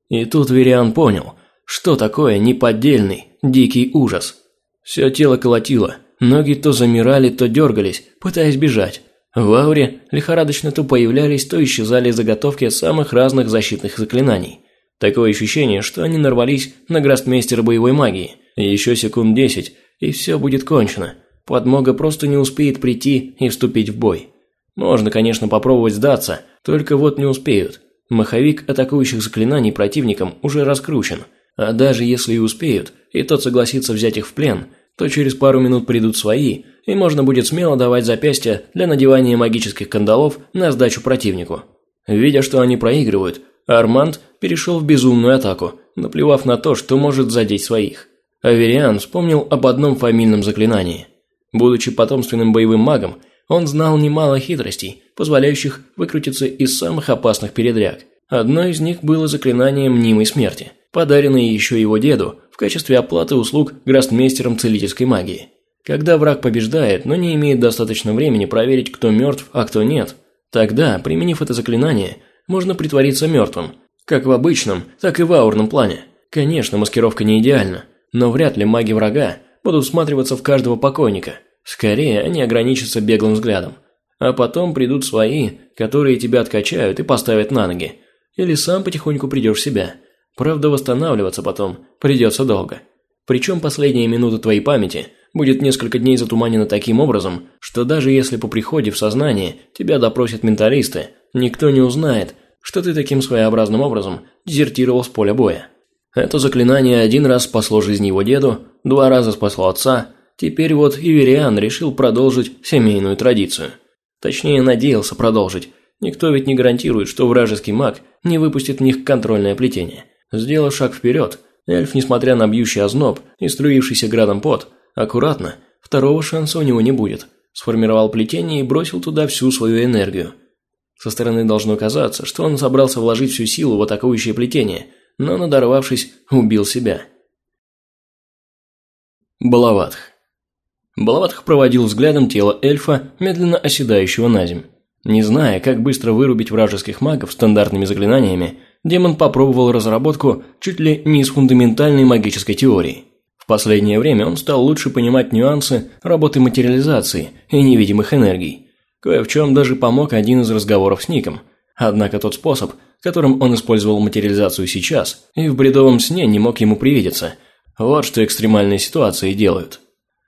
И тут Вериан понял, что такое неподдельный, дикий ужас. Все тело колотило, ноги то замирали, то дергались, пытаясь бежать. В ауре лихорадочно то появлялись, то исчезали заготовки самых разных защитных заклинаний. Такое ощущение, что они нарвались на гроссмейстера боевой магии. Еще секунд десять, и все будет кончено. Подмога просто не успеет прийти и вступить в бой. Можно, конечно, попробовать сдаться, только вот не успеют. Маховик атакующих заклинаний противникам уже раскручен. А даже если и успеют, и тот согласится взять их в плен, то через пару минут придут свои, и можно будет смело давать запястья для надевания магических кандалов на сдачу противнику. Видя, что они проигрывают, Арманд перешел в безумную атаку, наплевав на то, что может задеть своих. Авериан вспомнил об одном фамильном заклинании. Будучи потомственным боевым магом, он знал немало хитростей, позволяющих выкрутиться из самых опасных передряг. Одно из них было заклинание мнимой смерти, подаренное еще его деду в качестве оплаты услуг гроссмейстером целительской магии. Когда враг побеждает, но не имеет достаточно времени проверить, кто мертв, а кто нет, тогда, применив это заклинание, можно притвориться мертвым, как в обычном, так и в аурном плане. Конечно, маскировка не идеальна, но вряд ли маги врага будут всматриваться в каждого покойника. Скорее, они ограничатся беглым взглядом. А потом придут свои, которые тебя откачают и поставят на ноги. Или сам потихоньку придешь в себя. Правда, восстанавливаться потом придется долго. Причем последние минуты твоей памяти будет несколько дней затуманена таким образом, что даже если по приходе в сознание тебя допросят менталисты, никто не узнает, что ты таким своеобразным образом дезертировал с поля боя. Это заклинание один раз спасло жизнь его деду, два раза спасло отца, теперь вот Ивериан решил продолжить семейную традицию. Точнее, надеялся продолжить. Никто ведь не гарантирует, что вражеский маг не выпустит в них контрольное плетение. Сделав шаг вперед, эльф, несмотря на бьющий озноб и струившийся градом пот, аккуратно, второго шанса у него не будет, сформировал плетение и бросил туда всю свою энергию. Со стороны должно казаться, что он собрался вложить всю силу в атакующее плетение – но, надорвавшись, убил себя. Балаватх. Балаватх проводил взглядом тело эльфа, медленно оседающего на земь. Не зная, как быстро вырубить вражеских магов стандартными заклинаниями, демон попробовал разработку чуть ли не из фундаментальной магической теории. В последнее время он стал лучше понимать нюансы работы материализации и невидимых энергий. Кое в чем даже помог один из разговоров с Ником. Однако тот способ, которым он использовал материализацию сейчас, и в бредовом сне не мог ему привидеться. Вот что экстремальные ситуации делают.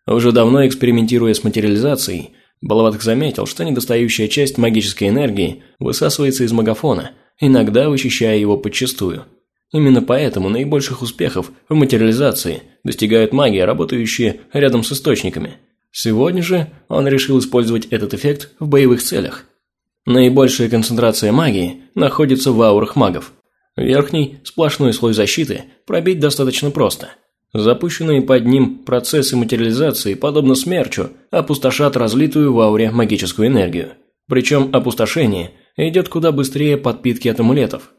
Уже давно экспериментируя с материализацией, Балаватх заметил, что недостающая часть магической энергии высасывается из магафона, иногда вычищая его подчистую. Именно поэтому наибольших успехов в материализации достигают маги, работающие рядом с источниками. Сегодня же он решил использовать этот эффект в боевых целях – Наибольшая концентрация магии находится в аурах магов. Верхний, сплошной слой защиты, пробить достаточно просто. Запущенные под ним процессы материализации, подобно смерчу, опустошат разлитую в ауре магическую энергию. Причем опустошение идет куда быстрее подпитки от амулетов.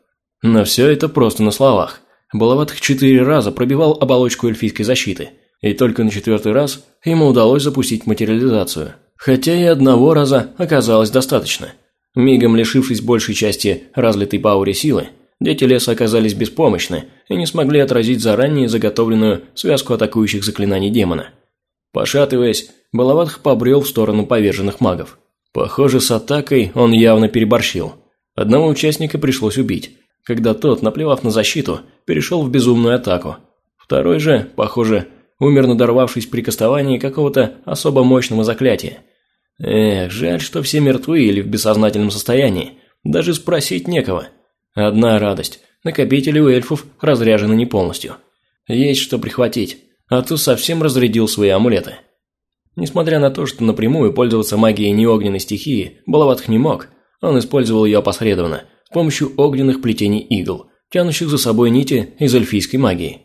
Но все это просто на словах. Балаватых четыре раза пробивал оболочку эльфийской защиты, и только на четвертый раз ему удалось запустить материализацию. Хотя и одного раза оказалось достаточно – Мигом лишившись большей части разлитой по ауре силы, дети леса оказались беспомощны и не смогли отразить заранее заготовленную связку атакующих заклинаний демона. Пошатываясь, Балаватх побрел в сторону поверженных магов. Похоже, с атакой он явно переборщил. Одного участника пришлось убить, когда тот, наплевав на защиту, перешел в безумную атаку. Второй же, похоже, умер надорвавшись при кастовании какого-то особо мощного заклятия – Эх, жаль, что все мертвы или в бессознательном состоянии. Даже спросить некого. Одна радость. Накопители у эльфов разряжены не полностью. Есть что прихватить, а то совсем разрядил свои амулеты. Несмотря на то, что напрямую пользоваться магией неогненной стихии Балаватх не мог, он использовал ее опосредованно, с помощью огненных плетений игл, тянущих за собой нити из эльфийской магии.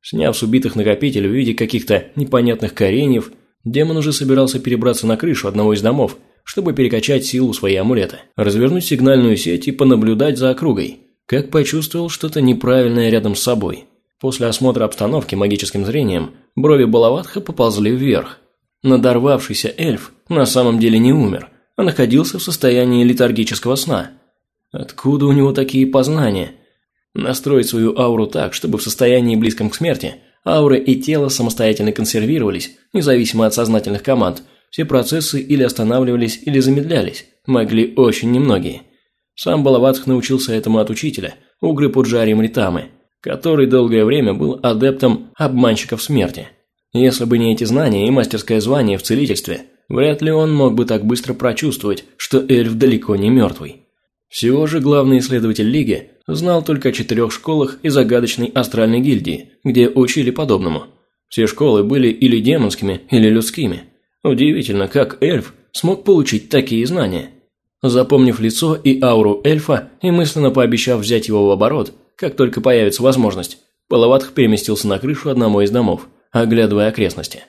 Сняв с убитых накопителей в виде каких-то непонятных кореньев – Демон уже собирался перебраться на крышу одного из домов, чтобы перекачать силу своей амулета, развернуть сигнальную сеть и понаблюдать за округой, как почувствовал что-то неправильное рядом с собой. После осмотра обстановки магическим зрением, брови Балаватха поползли вверх. Надорвавшийся эльф на самом деле не умер, а находился в состоянии летаргического сна. Откуда у него такие познания? Настроить свою ауру так, чтобы в состоянии близком к смерти аура и тело самостоятельно консервировались, независимо от сознательных команд. Все процессы или останавливались, или замедлялись. Могли очень немногие. Сам Балаватх научился этому от учителя, Угры Пуджари Мритамы, который долгое время был адептом обманщиков смерти. Если бы не эти знания и мастерское звание в целительстве, вряд ли он мог бы так быстро прочувствовать, что эльф далеко не мертвый. Всего же главный исследователь Лиги знал только о четырех школах и загадочной астральной гильдии, где учили подобному. Все школы были или демонскими, или людскими. Удивительно, как эльф смог получить такие знания. Запомнив лицо и ауру эльфа и мысленно пообещав взять его в оборот, как только появится возможность, Половатх переместился на крышу одного из домов, оглядывая окрестности.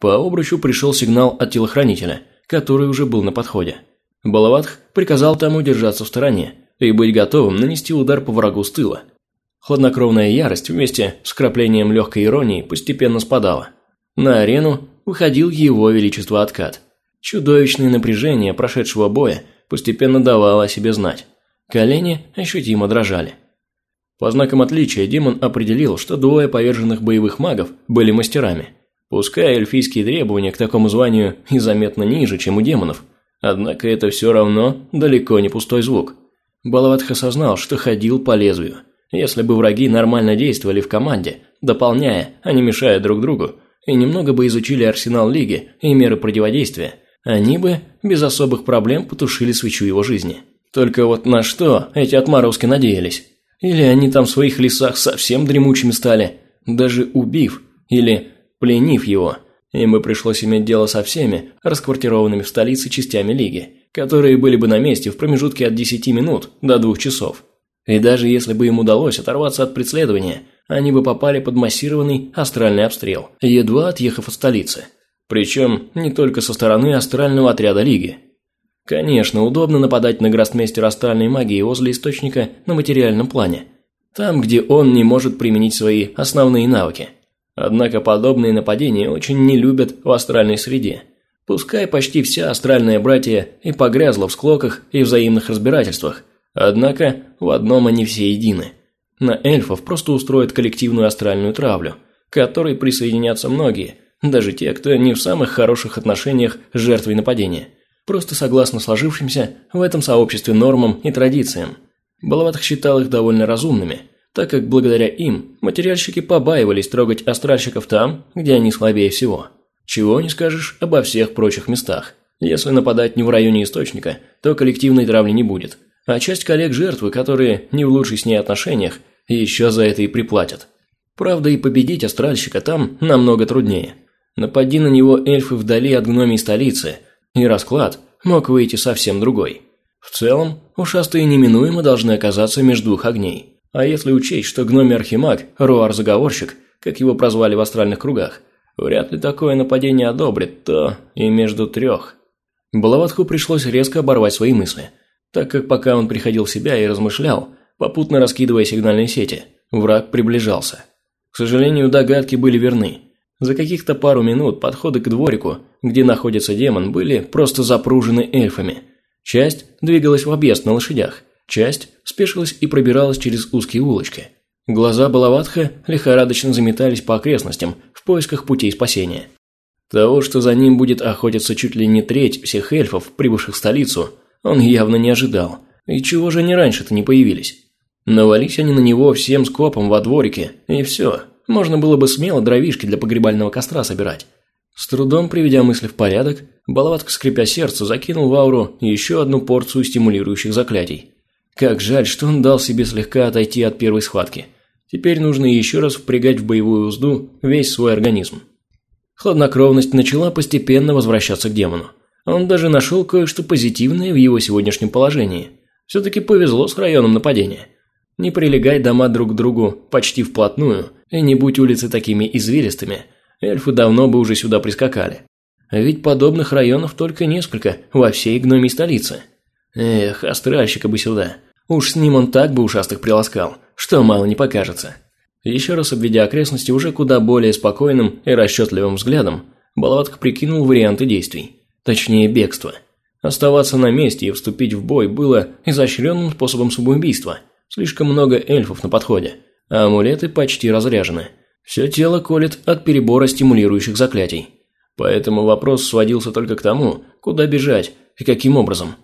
По обручу пришел сигнал от телохранителя, который уже был на подходе. Балаватх приказал тому держаться в стороне и быть готовым нанести удар по врагу с тыла. Хладнокровная ярость вместе с краплением легкой иронии постепенно спадала. На арену выходил его величество откат. Чудовищное напряжение прошедшего боя постепенно давало о себе знать. Колени ощутимо дрожали. По знакам отличия демон определил, что двое поверженных боевых магов были мастерами. Пускай эльфийские требования к такому званию и заметно ниже, чем у демонов, однако это все равно далеко не пустой звук. Балаватх осознал, что ходил по лезвию. Если бы враги нормально действовали в команде, дополняя, а не мешая друг другу, и немного бы изучили арсенал Лиги и меры противодействия, они бы без особых проблем потушили свечу его жизни. Только вот на что эти отморозки надеялись? Или они там в своих лесах совсем дремучими стали, даже убив или пленив его. Им бы пришлось иметь дело со всеми расквартированными в столице частями Лиги, которые были бы на месте в промежутке от 10 минут до 2 часов. И даже если бы им удалось оторваться от преследования, они бы попали под массированный астральный обстрел, едва отъехав от столицы. Причем не только со стороны астрального отряда Лиги. Конечно, удобно нападать на гроссмейстера астральной магии возле источника на материальном плане. Там, где он не может применить свои основные навыки. Однако подобные нападения очень не любят в астральной среде. Пускай почти вся астральная братья и погрязла в склоках и взаимных разбирательствах, однако в одном они все едины. На эльфов просто устроят коллективную астральную травлю, к которой присоединятся многие, даже те, кто не в самых хороших отношениях с жертвой нападения – просто согласно сложившимся в этом сообществе нормам и традициям. Балаватых считал их довольно разумными, так как благодаря им материальщики побаивались трогать астральщиков там, где они слабее всего. Чего не скажешь обо всех прочих местах. Если нападать не в районе источника, то коллективной травли не будет. А часть коллег жертвы, которые не в лучших с ней отношениях, еще за это и приплатят. Правда, и победить астральщика там намного труднее. Напади на него эльфы вдали от гномей столицы – и расклад мог выйти совсем другой. В целом, ушастые неминуемо должны оказаться между двух огней. А если учесть, что гномий архимаг, Руар-заговорщик, как его прозвали в астральных кругах, вряд ли такое нападение одобрит, то и между трех. Балаватху пришлось резко оборвать свои мысли, так как пока он приходил в себя и размышлял, попутно раскидывая сигнальные сети, враг приближался. К сожалению, догадки были верны. За каких-то пару минут подходы к дворику, где находится демон, были просто запружены эльфами. Часть двигалась в объезд на лошадях, часть спешилась и пробиралась через узкие улочки. Глаза Балаватха лихорадочно заметались по окрестностям в поисках путей спасения. Того, что за ним будет охотиться чуть ли не треть всех эльфов, прибывших в столицу, он явно не ожидал. И чего же они раньше-то не появились? Навались они на него всем скопом во дворике, и все. Можно было бы смело дровишки для погребального костра собирать. С трудом приведя мысли в порядок, Балаватка, скрипя сердце, закинул в ауру еще одну порцию стимулирующих заклятий. Как жаль, что он дал себе слегка отойти от первой схватки. Теперь нужно еще раз впрягать в боевую узду весь свой организм. Хладнокровность начала постепенно возвращаться к демону. Он даже нашел кое-что позитивное в его сегодняшнем положении. Все-таки повезло с районом нападения. Не прилегай дома друг к другу почти вплотную, и не будь улицы такими извилистыми, эльфы давно бы уже сюда прискакали. Ведь подобных районов только несколько во всей гномей столице. Эх, астральщика бы сюда. Уж с ним он так бы ушастых приласкал, что мало не покажется. Еще раз обведя окрестности уже куда более спокойным и расчетливым взглядом, Балаватка прикинул варианты действий, точнее бегства. Оставаться на месте и вступить в бой было изощренным способом самоубийства. Слишком много эльфов на подходе, а амулеты почти разряжены. Все тело колет от перебора стимулирующих заклятий. Поэтому вопрос сводился только к тому, куда бежать и каким образом.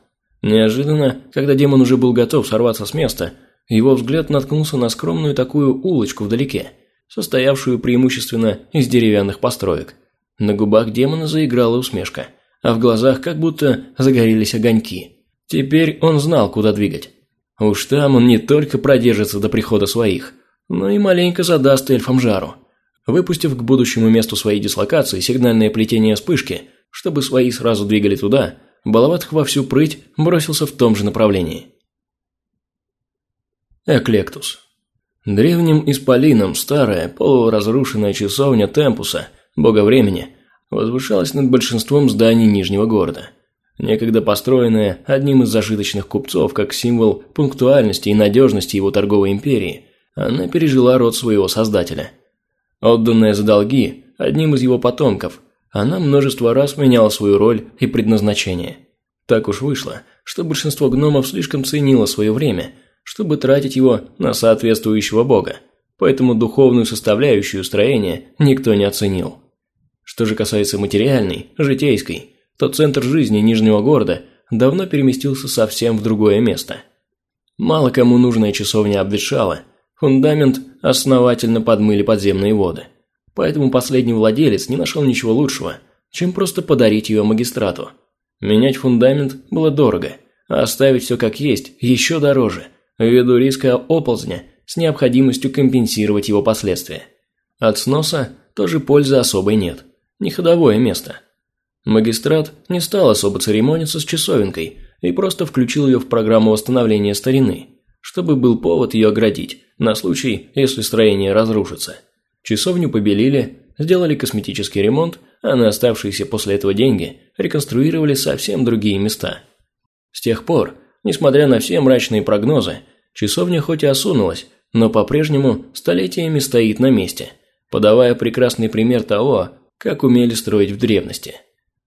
Неожиданно, когда демон уже был готов сорваться с места, его взгляд наткнулся на скромную такую улочку вдалеке, состоявшую преимущественно из деревянных построек. На губах демона заиграла усмешка, а в глазах как будто загорелись огоньки. Теперь он знал, куда двигать. Уж там он не только продержится до прихода своих, но и маленько задаст эльфам жару. Выпустив к будущему месту своей дислокации сигнальное плетение вспышки, чтобы свои сразу двигали туда, Балаватх во всю прыть бросился в том же направлении. Эклектус. Древним исполином старая, полуразрушенная часовня Темпуса, бога времени, возвышалась над большинством зданий Нижнего города. Некогда построенная одним из зажиточных купцов как символ пунктуальности и надежности его торговой империи, она пережила род своего создателя. Отданная за долги одним из его потомков, она множество раз меняла свою роль и предназначение. Так уж вышло, что большинство гномов слишком ценило свое время – чтобы тратить его на соответствующего бога, поэтому духовную составляющую строения никто не оценил. Что же касается материальной, житейской, то центр жизни Нижнего города давно переместился совсем в другое место. Мало кому нужная часовня обветшала, фундамент основательно подмыли подземные воды. Поэтому последний владелец не нашел ничего лучшего, чем просто подарить ее магистрату. Менять фундамент было дорого, а оставить все как есть еще дороже – ввиду риска оползня с необходимостью компенсировать его последствия. От сноса тоже пользы особой нет. Не ходовое место. Магистрат не стал особо церемониться с часовенкой и просто включил ее в программу восстановления старины, чтобы был повод ее оградить, на случай, если строение разрушится. Часовню побелили, сделали косметический ремонт, а на оставшиеся после этого деньги реконструировали совсем другие места. С тех пор Несмотря на все мрачные прогнозы, часовня хоть и осунулась, но по-прежнему столетиями стоит на месте, подавая прекрасный пример того, как умели строить в древности.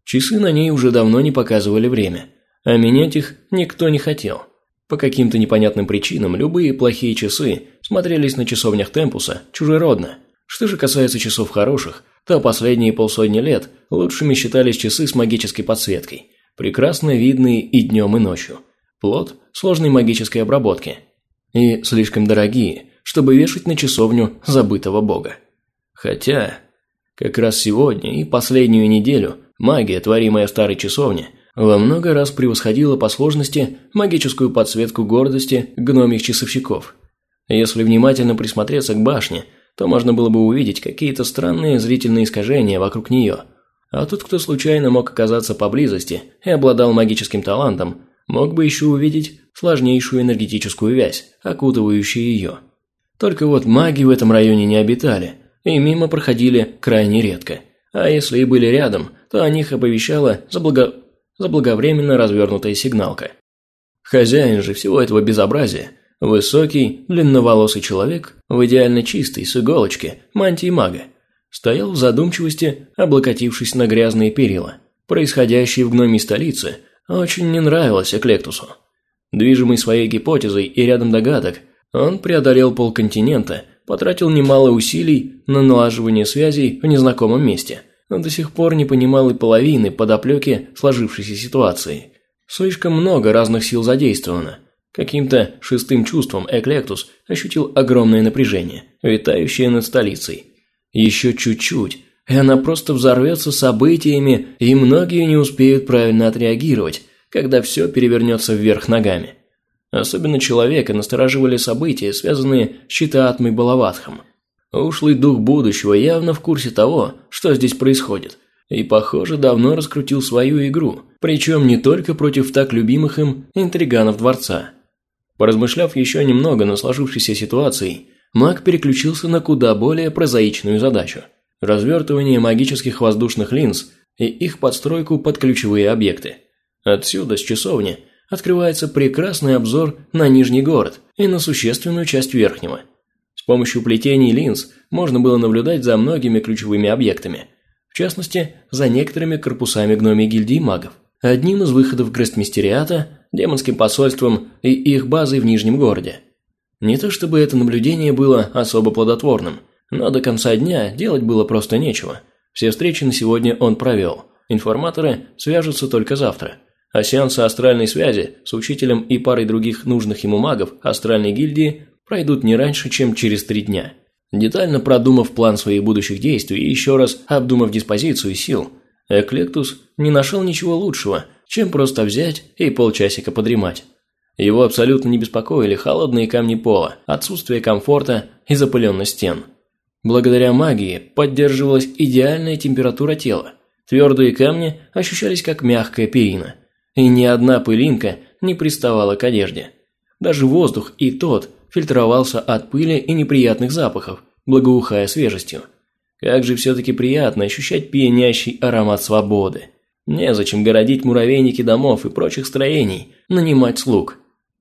Часы на ней уже давно не показывали время, а менять их никто не хотел. По каким-то непонятным причинам любые плохие часы смотрелись на часовнях Темпуса чужеродно. Что же касается часов хороших, то последние полсотни лет лучшими считались часы с магической подсветкой, прекрасно видные и днем, и ночью – плод сложной магической обработки. И слишком дорогие, чтобы вешать на часовню забытого бога. Хотя, как раз сегодня и последнюю неделю магия, творимая в старой часовне, во много раз превосходила по сложности магическую подсветку гордости гномих часовщиков. Если внимательно присмотреться к башне, то можно было бы увидеть какие-то странные зрительные искажения вокруг нее. А тот, кто случайно мог оказаться поблизости и обладал магическим талантом, мог бы еще увидеть сложнейшую энергетическую вязь, окутывающую ее. Только вот маги в этом районе не обитали, и мимо проходили крайне редко. А если и были рядом, то о них оповещала заблаго... заблаговременно развернутая сигналка. Хозяин же всего этого безобразия – высокий, длинноволосый человек в идеально чистой, с иголочки, мантии мага, стоял в задумчивости, облокотившись на грязные перила. Происходящее в гномей столице – очень не нравилось Эклектусу. Движимый своей гипотезой и рядом догадок, он преодолел полконтинента, потратил немало усилий на налаживание связей в незнакомом месте, но до сих пор не понимал и половины подоплеки сложившейся ситуации. Слишком много разных сил задействовано. Каким-то шестым чувством Эклектус ощутил огромное напряжение, витающее над столицей. Еще чуть-чуть, и она просто взорвется событиями, и многие не успеют правильно отреагировать, когда все перевернется вверх ногами. Особенно человека настораживали события, связанные с Читаатмой Балаватхом. Ушлый дух будущего явно в курсе того, что здесь происходит, и, похоже, давно раскрутил свою игру, причем не только против так любимых им интриганов дворца. Поразмышляв еще немного на сложившейся ситуации, маг переключился на куда более прозаичную задачу – развертывание магических воздушных линз и их подстройку под ключевые объекты. Отсюда, с часовни, открывается прекрасный обзор на Нижний город и на существенную часть Верхнего. С помощью плетений линз можно было наблюдать за многими ключевыми объектами, в частности, за некоторыми корпусами гномей гильдии магов. Одним из выходов Грестмистериата, демонским посольством и их базой в Нижнем городе. Не то чтобы это наблюдение было особо плодотворным, но до конца дня делать было просто нечего. Все встречи на сегодня он провел. Информаторы свяжутся только завтра. А сеансы астральной связи с учителем и парой других нужных ему магов астральной гильдии пройдут не раньше, чем через три дня. Детально продумав план своих будущих действий и еще раз обдумав диспозицию сил, Эклектус не нашел ничего лучшего, чем просто взять и полчасика подремать. Его абсолютно не беспокоили холодные камни пола, отсутствие комфорта и запыленность стен. Благодаря магии поддерживалась идеальная температура тела. Твердые камни ощущались как мягкая перина. И ни одна пылинка не приставала к одежде. Даже воздух и тот фильтровался от пыли и неприятных запахов, благоухая свежестью. Как же все-таки приятно ощущать пьянящий аромат свободы. Незачем городить муравейники домов и прочих строений, нанимать слуг.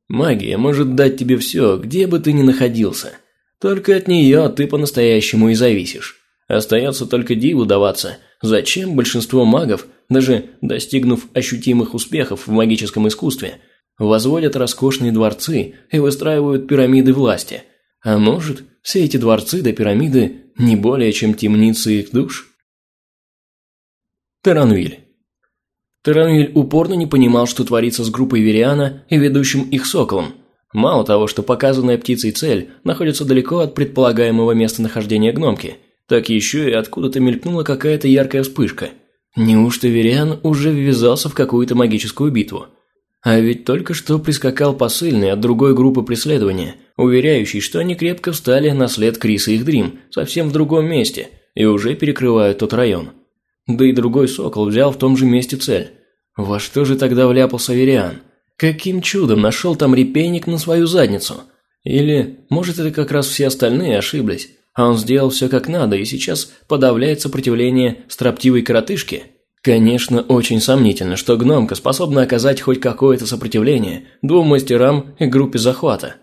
Магия может дать тебе все, где бы ты ни находился. Только от нее ты по-настоящему и зависишь. Остается только диву даваться, зачем большинство магов, даже достигнув ощутимых успехов в магическом искусстве, возводят роскошные дворцы и выстраивают пирамиды власти. А может, все эти дворцы да пирамиды не более чем темницы их душ? Таранвиль Таранвиль упорно не понимал, что творится с группой Вериана и ведущим их соколом. Мало того, что показанная птицей цель находится далеко от предполагаемого местонахождения гномки, так еще и откуда-то мелькнула какая-то яркая вспышка. Неужто Вериан уже ввязался в какую-то магическую битву? А ведь только что прискакал посыльный от другой группы преследования, уверяющий, что они крепко встали на след Криса и их Дрим, совсем в другом месте, и уже перекрывают тот район. Да и другой сокол взял в том же месте цель. Во что же тогда вляпался Вериан? Каким чудом нашел там репейник на свою задницу? Или, может, это как раз все остальные ошиблись, а он сделал все как надо и сейчас подавляет сопротивление строптивой коротышки? Конечно, очень сомнительно, что гномка способна оказать хоть какое-то сопротивление двум мастерам и группе захвата.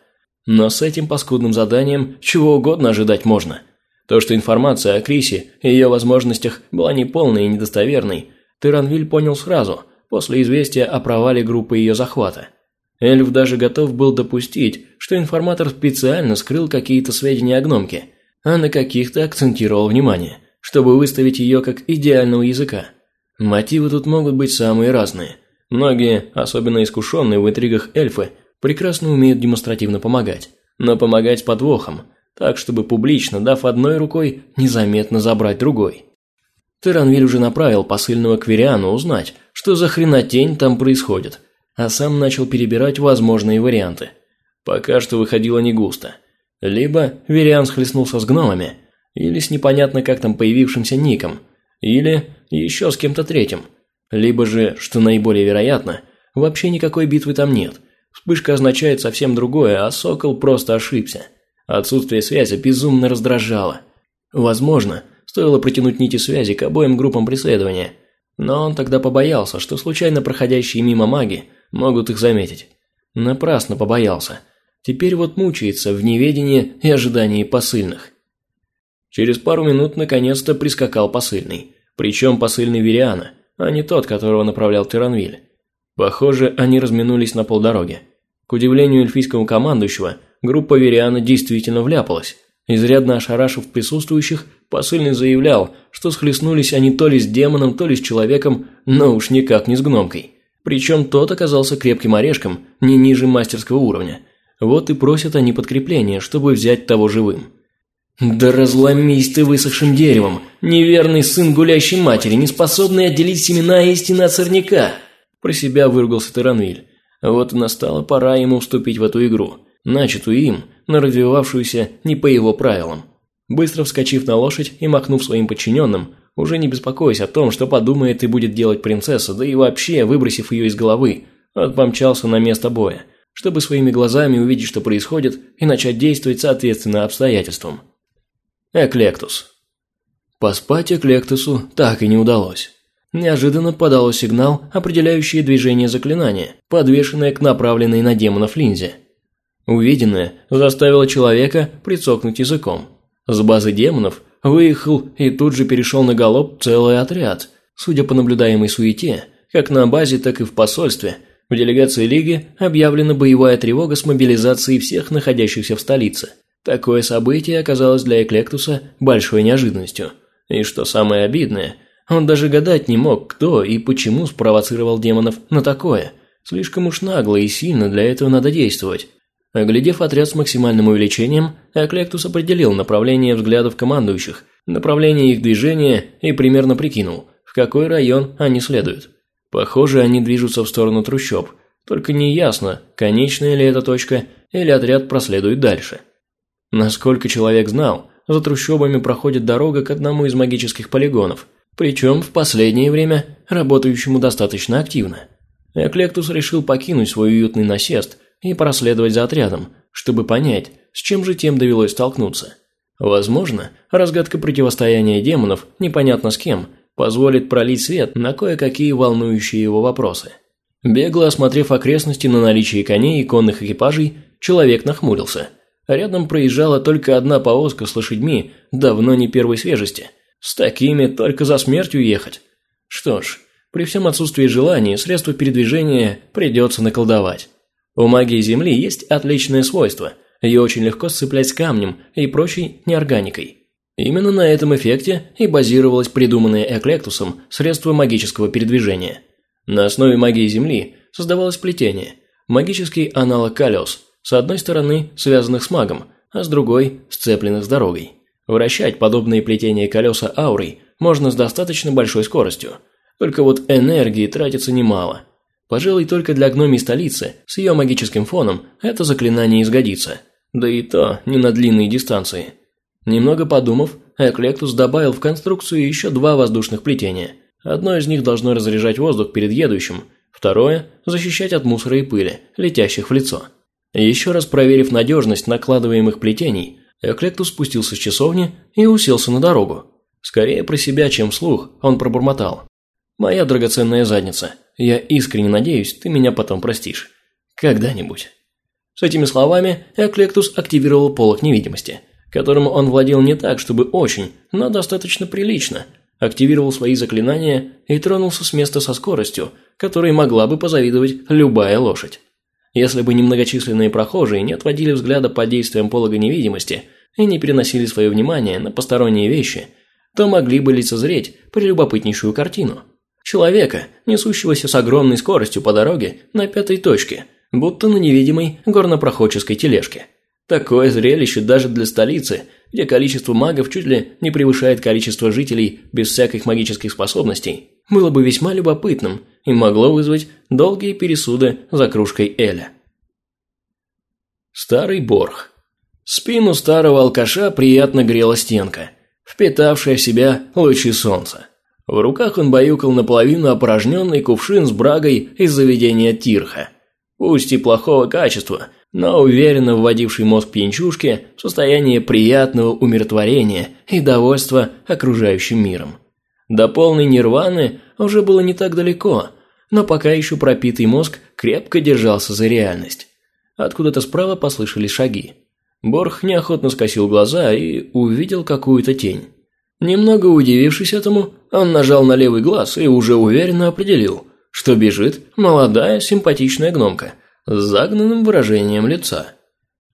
Но с этим паскудным заданием чего угодно ожидать можно. То, что информация о Крисе и ее возможностях была неполной и недостоверной, Тиранвиль понял сразу, после известия о провале группы ее захвата. Эльф даже готов был допустить, что информатор специально скрыл какие-то сведения о гномке, а на каких-то акцентировал внимание, чтобы выставить ее как идеального языка. Мотивы тут могут быть самые разные. Многие, особенно искушенные в интригах эльфы, прекрасно умеют демонстративно помогать, но помогать с подвохом, так чтобы публично, дав одной рукой, незаметно забрать другой. Теранвиль уже направил посыльного к Вериану узнать, что за хренотень там происходит, а сам начал перебирать возможные варианты. Пока что выходило не густо. Либо Вериан схлестнулся с гномами, или с непонятно как там появившимся ником, или еще с кем-то третьим. Либо же, что наиболее вероятно, вообще никакой битвы там нет. Вспышка означает совсем другое, а Сокол просто ошибся. Отсутствие связи безумно раздражало. Возможно, стоило протянуть нити связи к обоим группам преследования, но он тогда побоялся, что случайно проходящие мимо маги могут их заметить. Напрасно побоялся. Теперь вот мучается в неведении и ожидании посыльных. Через пару минут наконец-то прискакал посыльный. Причем посыльный Вериана, а не тот, которого направлял Тиранвиль. Похоже, они разминулись на полдороге. К удивлению эльфийского командующего, группа Вериана действительно вляпалась. Изрядно ошарашив присутствующих, посыльный заявлял, что схлестнулись они то ли с демоном, то ли с человеком, но уж никак не с гномкой. Причем тот оказался крепким орешком, не ниже мастерского уровня. Вот и просят они подкрепления, чтобы взять того живым. «Да разломись ты высохшим деревом, неверный сын гулящей матери, не способный отделить семена истины от сорняка!» Про себя выругался Таранвиль. Вот и настала пора ему вступить в эту игру, начатую им, но развивавшуюся не по его правилам. Быстро вскочив на лошадь и махнув своим подчиненным, уже не беспокоясь о том, что подумает и будет делать принцесса, да и вообще, выбросив ее из головы, он помчался на место боя, чтобы своими глазами увидеть, что происходит, и начать действовать соответственно обстоятельствам. Эклектус. Поспать Эклектусу так и не удалось. Неожиданно подало сигнал, определяющий движение заклинания, подвешенное к направленной на демонов линзе. Увиденное заставило человека прицокнуть языком. С базы демонов выехал и тут же перешел на галоп целый отряд. Судя по наблюдаемой суете, как на базе, так и в посольстве, в делегации Лиги объявлена боевая тревога с мобилизацией всех находящихся в столице. Такое событие оказалось для Эклектуса большой неожиданностью. И что самое обидное, он даже гадать не мог, кто и почему спровоцировал демонов на такое. Слишком уж нагло и сильно для этого надо действовать. Оглядев отряд с максимальным увеличением, Эклектус определил направление взглядов командующих, направление их движения и примерно прикинул, в какой район они следуют. Похоже, они движутся в сторону трущоб, только неясно, конечная ли эта точка или отряд проследует дальше. Насколько человек знал, за трущобами проходит дорога к одному из магических полигонов, причем в последнее время работающему достаточно активно. Эклектус решил покинуть свой уютный насест и проследовать за отрядом, чтобы понять, с чем же тем довелось столкнуться. Возможно, разгадка противостояния демонов, непонятно с кем, позволит пролить свет на кое-какие волнующие его вопросы. Бегло осмотрев окрестности на наличие коней и конных экипажей, человек нахмурился. Рядом проезжала только одна повозка с лошадьми, давно не первой свежести. С такими только за смертью ехать. Что ж, при всем отсутствии желания, средства передвижения придется наколдовать. У магии Земли есть отличное свойство – ее очень легко сцеплять с камнем и прочей неорганикой. Именно на этом эффекте и базировалось придуманное Эклектусом средство магического передвижения. На основе магии Земли создавалось плетение, магический аналог колес, с одной стороны связанных с магом, а с другой сцепленных с дорогой. Вращать подобные плетения колеса аурой можно с достаточно большой скоростью, только вот энергии тратится немало – Пожалуй, только для гномей столицы с ее магическим фоном это заклинание изгодится. Да и то не на длинные дистанции. Немного подумав, Эклектус добавил в конструкцию еще два воздушных плетения. Одно из них должно разряжать воздух перед едущим, второе – защищать от мусора и пыли, летящих в лицо. Еще раз проверив надежность накладываемых плетений, Эклектус спустился с часовни и уселся на дорогу. Скорее про себя, чем вслух, он пробормотал. «Моя драгоценная задница – я искренне надеюсь, ты меня потом простишь. Когда-нибудь. С этими словами Эклектус активировал полок невидимости, которым он владел не так, чтобы очень, но достаточно прилично. Активировал свои заклинания и тронулся с места со скоростью, которой могла бы позавидовать любая лошадь. Если бы немногочисленные прохожие не отводили взгляда под действием полога невидимости и не переносили свое внимание на посторонние вещи, то могли бы лицезреть прелюбопытнейшую картину – Человека, несущегося с огромной скоростью по дороге на пятой точке, будто на невидимой горнопроходческой тележке. Такое зрелище даже для столицы, где количество магов чуть ли не превышает количество жителей без всяких магических способностей, было бы весьма любопытным и могло вызвать долгие пересуды за кружкой Эля. Старый Борх. Спину старого алкаша приятно грела стенка, впитавшая в себя лучи солнца. В руках он баюкал наполовину опорожненный кувшин с брагой из заведения Тирха. Пусть и плохого качества, но уверенно вводивший мозг пьянчушки в состояние приятного умиротворения и довольства окружающим миром. До полной нирваны уже было не так далеко, но пока еще пропитый мозг крепко держался за реальность. Откуда-то справа послышались шаги. Борх неохотно скосил глаза и увидел какую-то тень. Немного удивившись этому, он нажал на левый глаз и уже уверенно определил, что бежит молодая симпатичная гномка с загнанным выражением лица.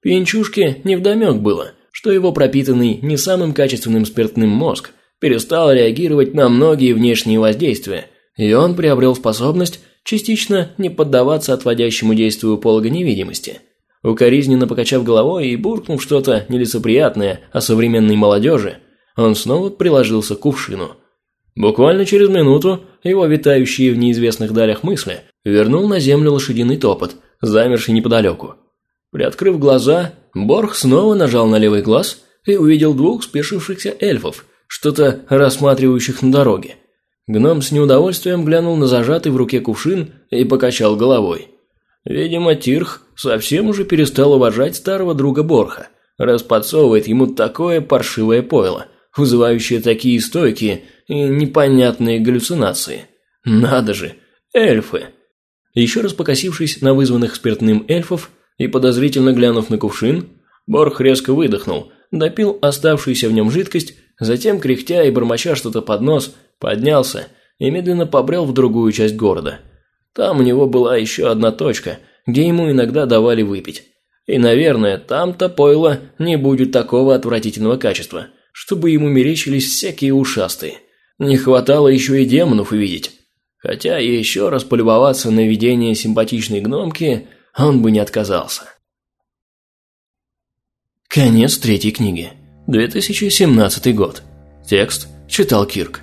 Пьянчушке невдомек было, что его пропитанный не самым качественным спиртным мозг перестал реагировать на многие внешние воздействия, и он приобрел способность частично не поддаваться отводящему действию полога невидимости. Укоризненно покачав головой и буркнув что-то нелицеприятное о современной молодежи, он снова приложился к кувшину. Буквально через минуту его витающие в неизвестных далях мысли вернул на землю лошадиный топот, замерший неподалеку. Приоткрыв глаза, Борг снова нажал на левый глаз и увидел двух спешившихся эльфов, что-то рассматривающих на дороге. Гном с неудовольствием глянул на зажатый в руке кувшин и покачал головой. Видимо, Тирх совсем уже перестал уважать старого друга Борха, раз подсовывает ему такое паршивое пойло вызывающие такие стойкие и непонятные галлюцинации. Надо же, эльфы! Еще раз покосившись на вызванных спиртным эльфов, и, подозрительно глянув на кувшин, Борх резко выдохнул, допил оставшуюся в нем жидкость, затем, кряхтя и бормоча что-то под нос, поднялся и медленно побрел в другую часть города. Там у него была еще одна точка, где ему иногда давали выпить. И, наверное, там-то пойло не будет такого отвратительного качества, чтобы ему мерещились всякие ушастые. Не хватало еще и демонов увидеть. Хотя еще раз полюбоваться на видение симпатичной гномки он бы не отказался. Конец третьей книги. 2017 год. Текст читал Кирк.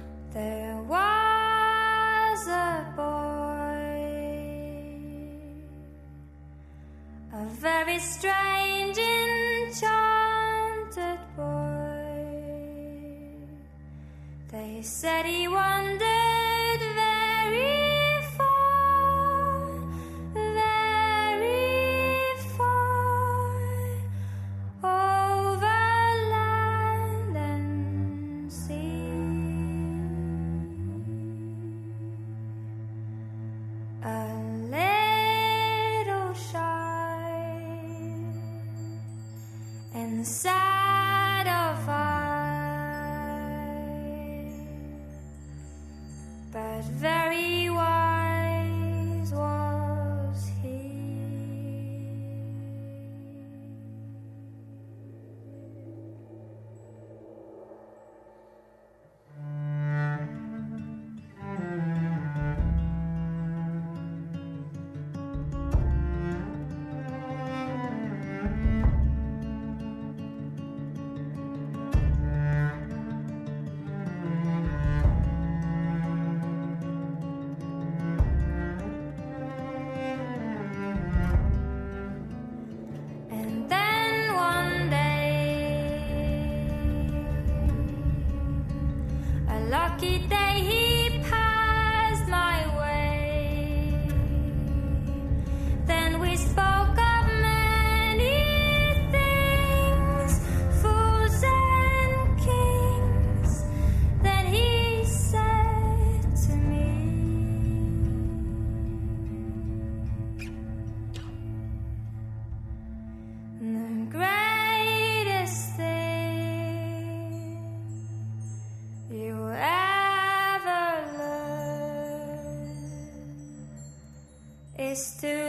said he wondered. Is to